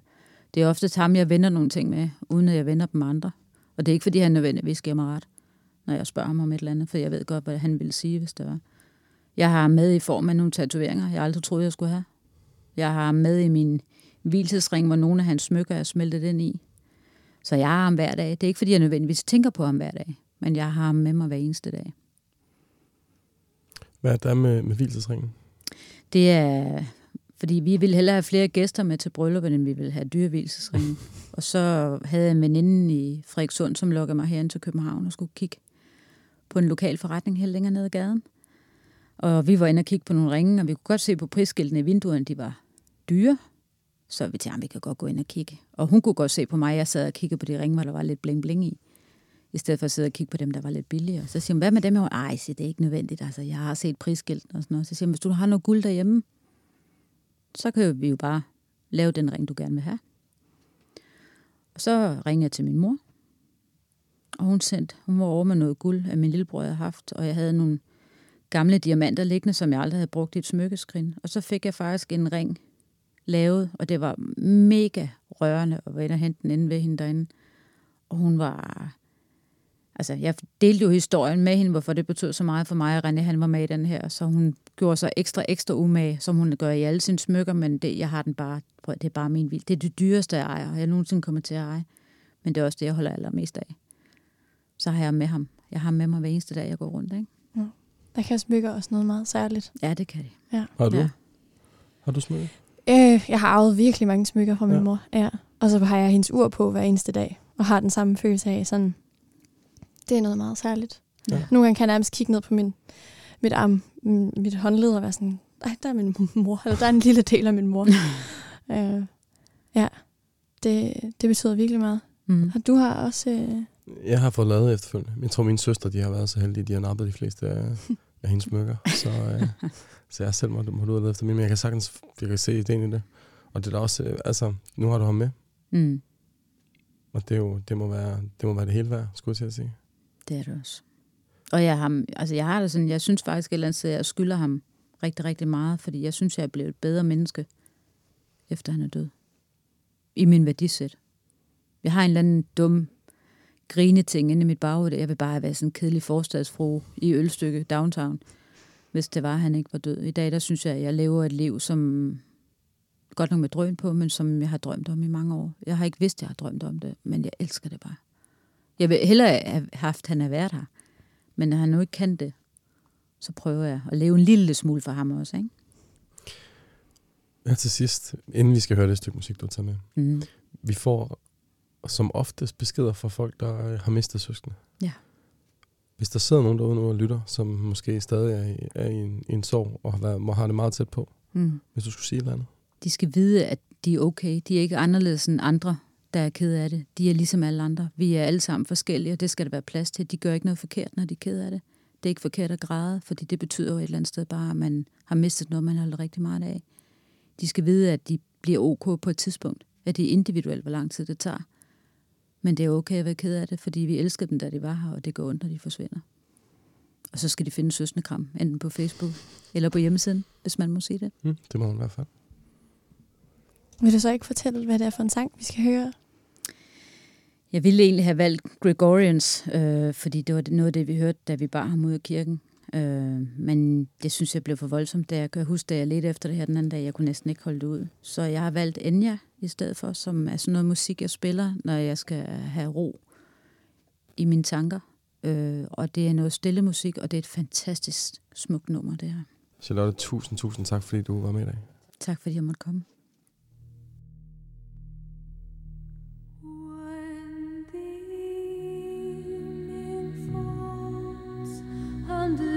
Speaker 4: det er ofte ham, jeg vender nogle ting med, uden at jeg vender dem andre. Og det er ikke, fordi han nødvendigvis giver mig ret, når jeg spørger ham om et eller andet, for jeg ved godt, hvad han ville sige, hvis det var. Jeg har med i form af nogle tatoveringer, jeg aldrig troede, jeg skulle have. Jeg har med i min hvilesesring, hvor nogle af hans smykker er smeltet ind i. Så jeg har ham hver dag. Det er ikke, fordi jeg nødvendigvis tænker på ham hver dag, men jeg har ham med mig hver eneste dag.
Speaker 2: Hvad er der med, med hvilesesringen?
Speaker 4: Det er, fordi vi ville hellere have flere gæster med til brylluppet, end vi ville have dyrevilsesringe. og så havde jeg en veninde i Frederikssund, som lukkede mig herind til København og skulle kigge på en lokal forretning helt længere nede ad gaden. Og vi var inde og kigge på nogle ringe, og vi kunne godt se på prisskiltene i vinduerne, de var dyre. Så vi tænkte, at vi kan godt gå ind og kigge. Og hun kunne godt se på mig, jeg sad og kiggede på de ringe, hvor der var lidt bling bling i. I stedet for at sidde og kigge på dem, der var lidt billigere. Så siger hun, hvad med dem? her? Ej, siger, det er ikke nødvendigt. Altså, jeg har set prisskilt og sådan noget. Så siger hun, hvis du har noget guld derhjemme, så kan vi jo bare lave den ring, du gerne vil have. Og så ringede jeg til min mor, og hun sendte, hun var over med noget guld, af min lillebror havde haft, og jeg havde nogle gamle diamanter liggende, som jeg aldrig havde brugt i et smykkeskrin. Og så fik jeg faktisk en ring lavet, og det var mega rørende at være inde og hente den inde ved hende derinde. Og hun var... Altså, jeg delte jo historien med hende, hvorfor det betød så meget for mig, at René han var med i den her, så hun gjorde sig ekstra, ekstra umage, som hun gør i alle sine smykker, men det, jeg har den bare, prøv, det er bare min vild. Det er det dyreste, jeg ejer, jeg nogensinde kommer til at eje. Men det er også det, jeg holder allermest af. Så har jeg med ham. Jeg har ham med mig hver eneste dag, jeg går rundt, ikke?
Speaker 3: Der kan smykker også noget meget særligt.
Speaker 4: Ja, det kan det.
Speaker 2: Har du?
Speaker 4: Ja.
Speaker 2: Har du smykke?
Speaker 3: Øh, jeg har arvet virkelig mange smykker fra min
Speaker 2: Ja.
Speaker 3: mor. Ja. Og så har jeg hendes ur på hver eneste dag. Og har den samme følelse af sådan, det er noget meget særligt.
Speaker 2: Ja.
Speaker 3: Nogle gange kan jeg nærmest kigge ned på min, mit arm, mm, mit håndled og være sådan, ej, der er min mor, eller der er en lille del af min mor. øh, ja, det, det betyder virkelig meget.
Speaker 4: Mm.
Speaker 3: Og du har også... Øh,
Speaker 2: Jeg har fået lavet efterfølgende. Jeg tror, mine søstre de har været så heldige, de har nappet de fleste af, af hendes smykker. Så, øh, så jeg selv måtte, måtte ud og lede efter mine, men jeg kan sagtens jeg kan se ideen i det. Og det er da også, øh, altså, nu har du ham med,
Speaker 4: Mm.
Speaker 2: og det, er jo, det, må være, det må være det hele værd, skulle jeg til at sige.
Speaker 4: Det er det også. Og jeg har, altså jeg har det sådan, jeg synes faktisk et eller andet sted, jeg skylder ham rigtig, rigtig meget, fordi jeg synes, jeg er blevet et bedre menneske, efter han er død. I min værdisæt. Jeg har en eller anden dum grineting inde i mit baghoved. Jeg vil bare være sådan en kedelig forstadsfru i Ølstykke, downtown, hvis det var, at han ikke var død. I dag, der synes jeg, at jeg lever et liv, som godt nok med drøn på, men som jeg har drømt om i mange år. Jeg har ikke vidst, at jeg har drømt om det, men jeg elsker det bare. Jeg vil hellere have haft, at han har været her. Men når han nu ikke kan det, så prøver jeg at leve en lille smule for ham også. Ikke?
Speaker 2: Ja, til sidst, inden vi skal høre det stykke musik, du har taget med.
Speaker 4: Mm.
Speaker 2: Vi får som oftest beskeder fra folk, der øh, har mistet søskende.
Speaker 4: Ja.
Speaker 2: Hvis der sidder nogen derude nu og lytter, som måske stadig er i, er i, en, i en sorg og har, have det meget tæt på,
Speaker 4: Mm.
Speaker 2: hvis du skulle sige et eller andet.
Speaker 4: De skal vide, at de er okay. De er ikke anderledes end andre, der er ked af det. De er ligesom alle andre. Vi er alle sammen forskellige, og det skal der være plads til. De gør ikke noget forkert, når de er ked af det. Det er ikke forkert at græde, fordi det betyder jo et eller andet sted bare, at man har mistet noget, man holder rigtig meget af. De skal vide, at de bliver ok på et tidspunkt. At det er individuelt, hvor lang tid det tager. Men det er okay at være ked af det, fordi vi elskede dem, da de var her, og det går ondt, når de forsvinder. Og så skal de finde søsnekram, enten på Facebook eller på hjemmesiden, hvis man må sige det.
Speaker 2: Mm, det må hun i hvert fald.
Speaker 3: vil du så ikke fortælle, hvad det er for en sang, vi skal høre?
Speaker 4: Jeg ville egentlig have valgt Gregorians, øh, fordi det var noget af det, vi hørte, da vi bar ham ud af kirken. Øh, men det synes jeg blev for voldsomt, da jeg kan huske, da jeg ledte efter det her den anden dag. Jeg kunne næsten ikke holde det ud. Så jeg har valgt Enya i stedet for, som er sådan noget musik, jeg spiller, når jeg skal have ro i mine tanker. Øh, og det er noget stille musik, og det er et fantastisk smukt nummer, det her.
Speaker 2: Charlotte, tusind, tusind tak, fordi du var med i dag.
Speaker 4: Tak fordi jeg måtte komme.
Speaker 1: under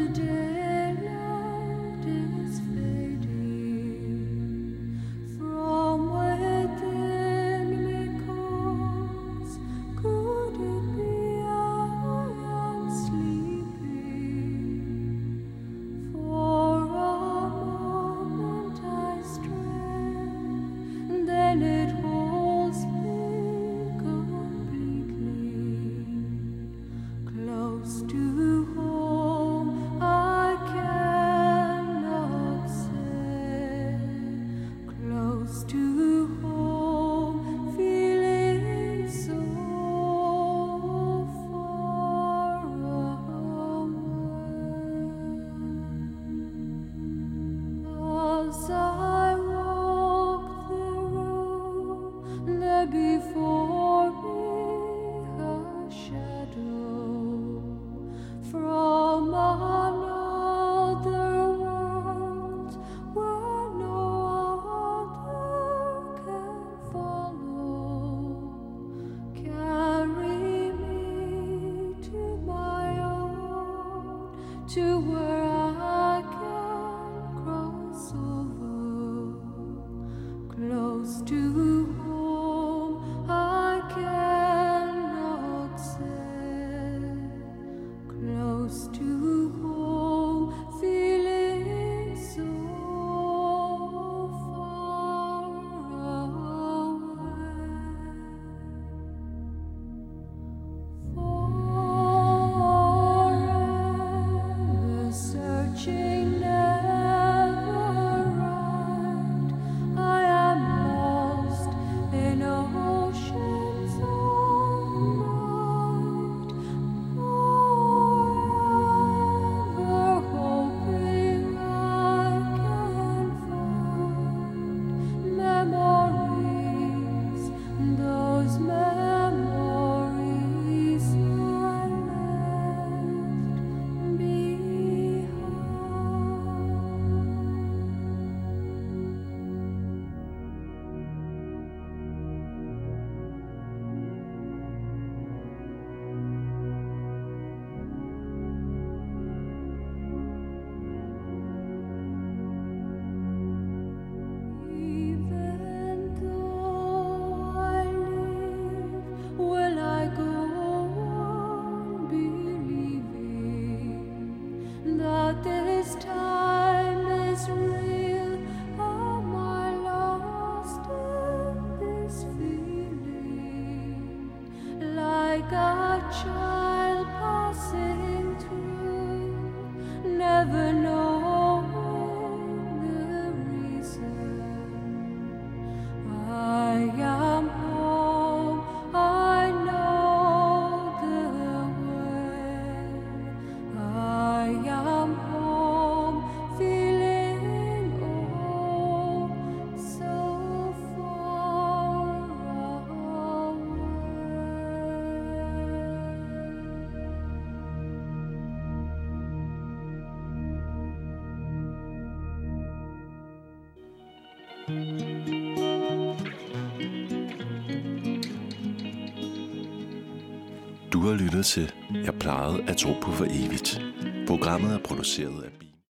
Speaker 1: har lyttet til Jeg plejede at tro på for evigt. Programmet er produceret af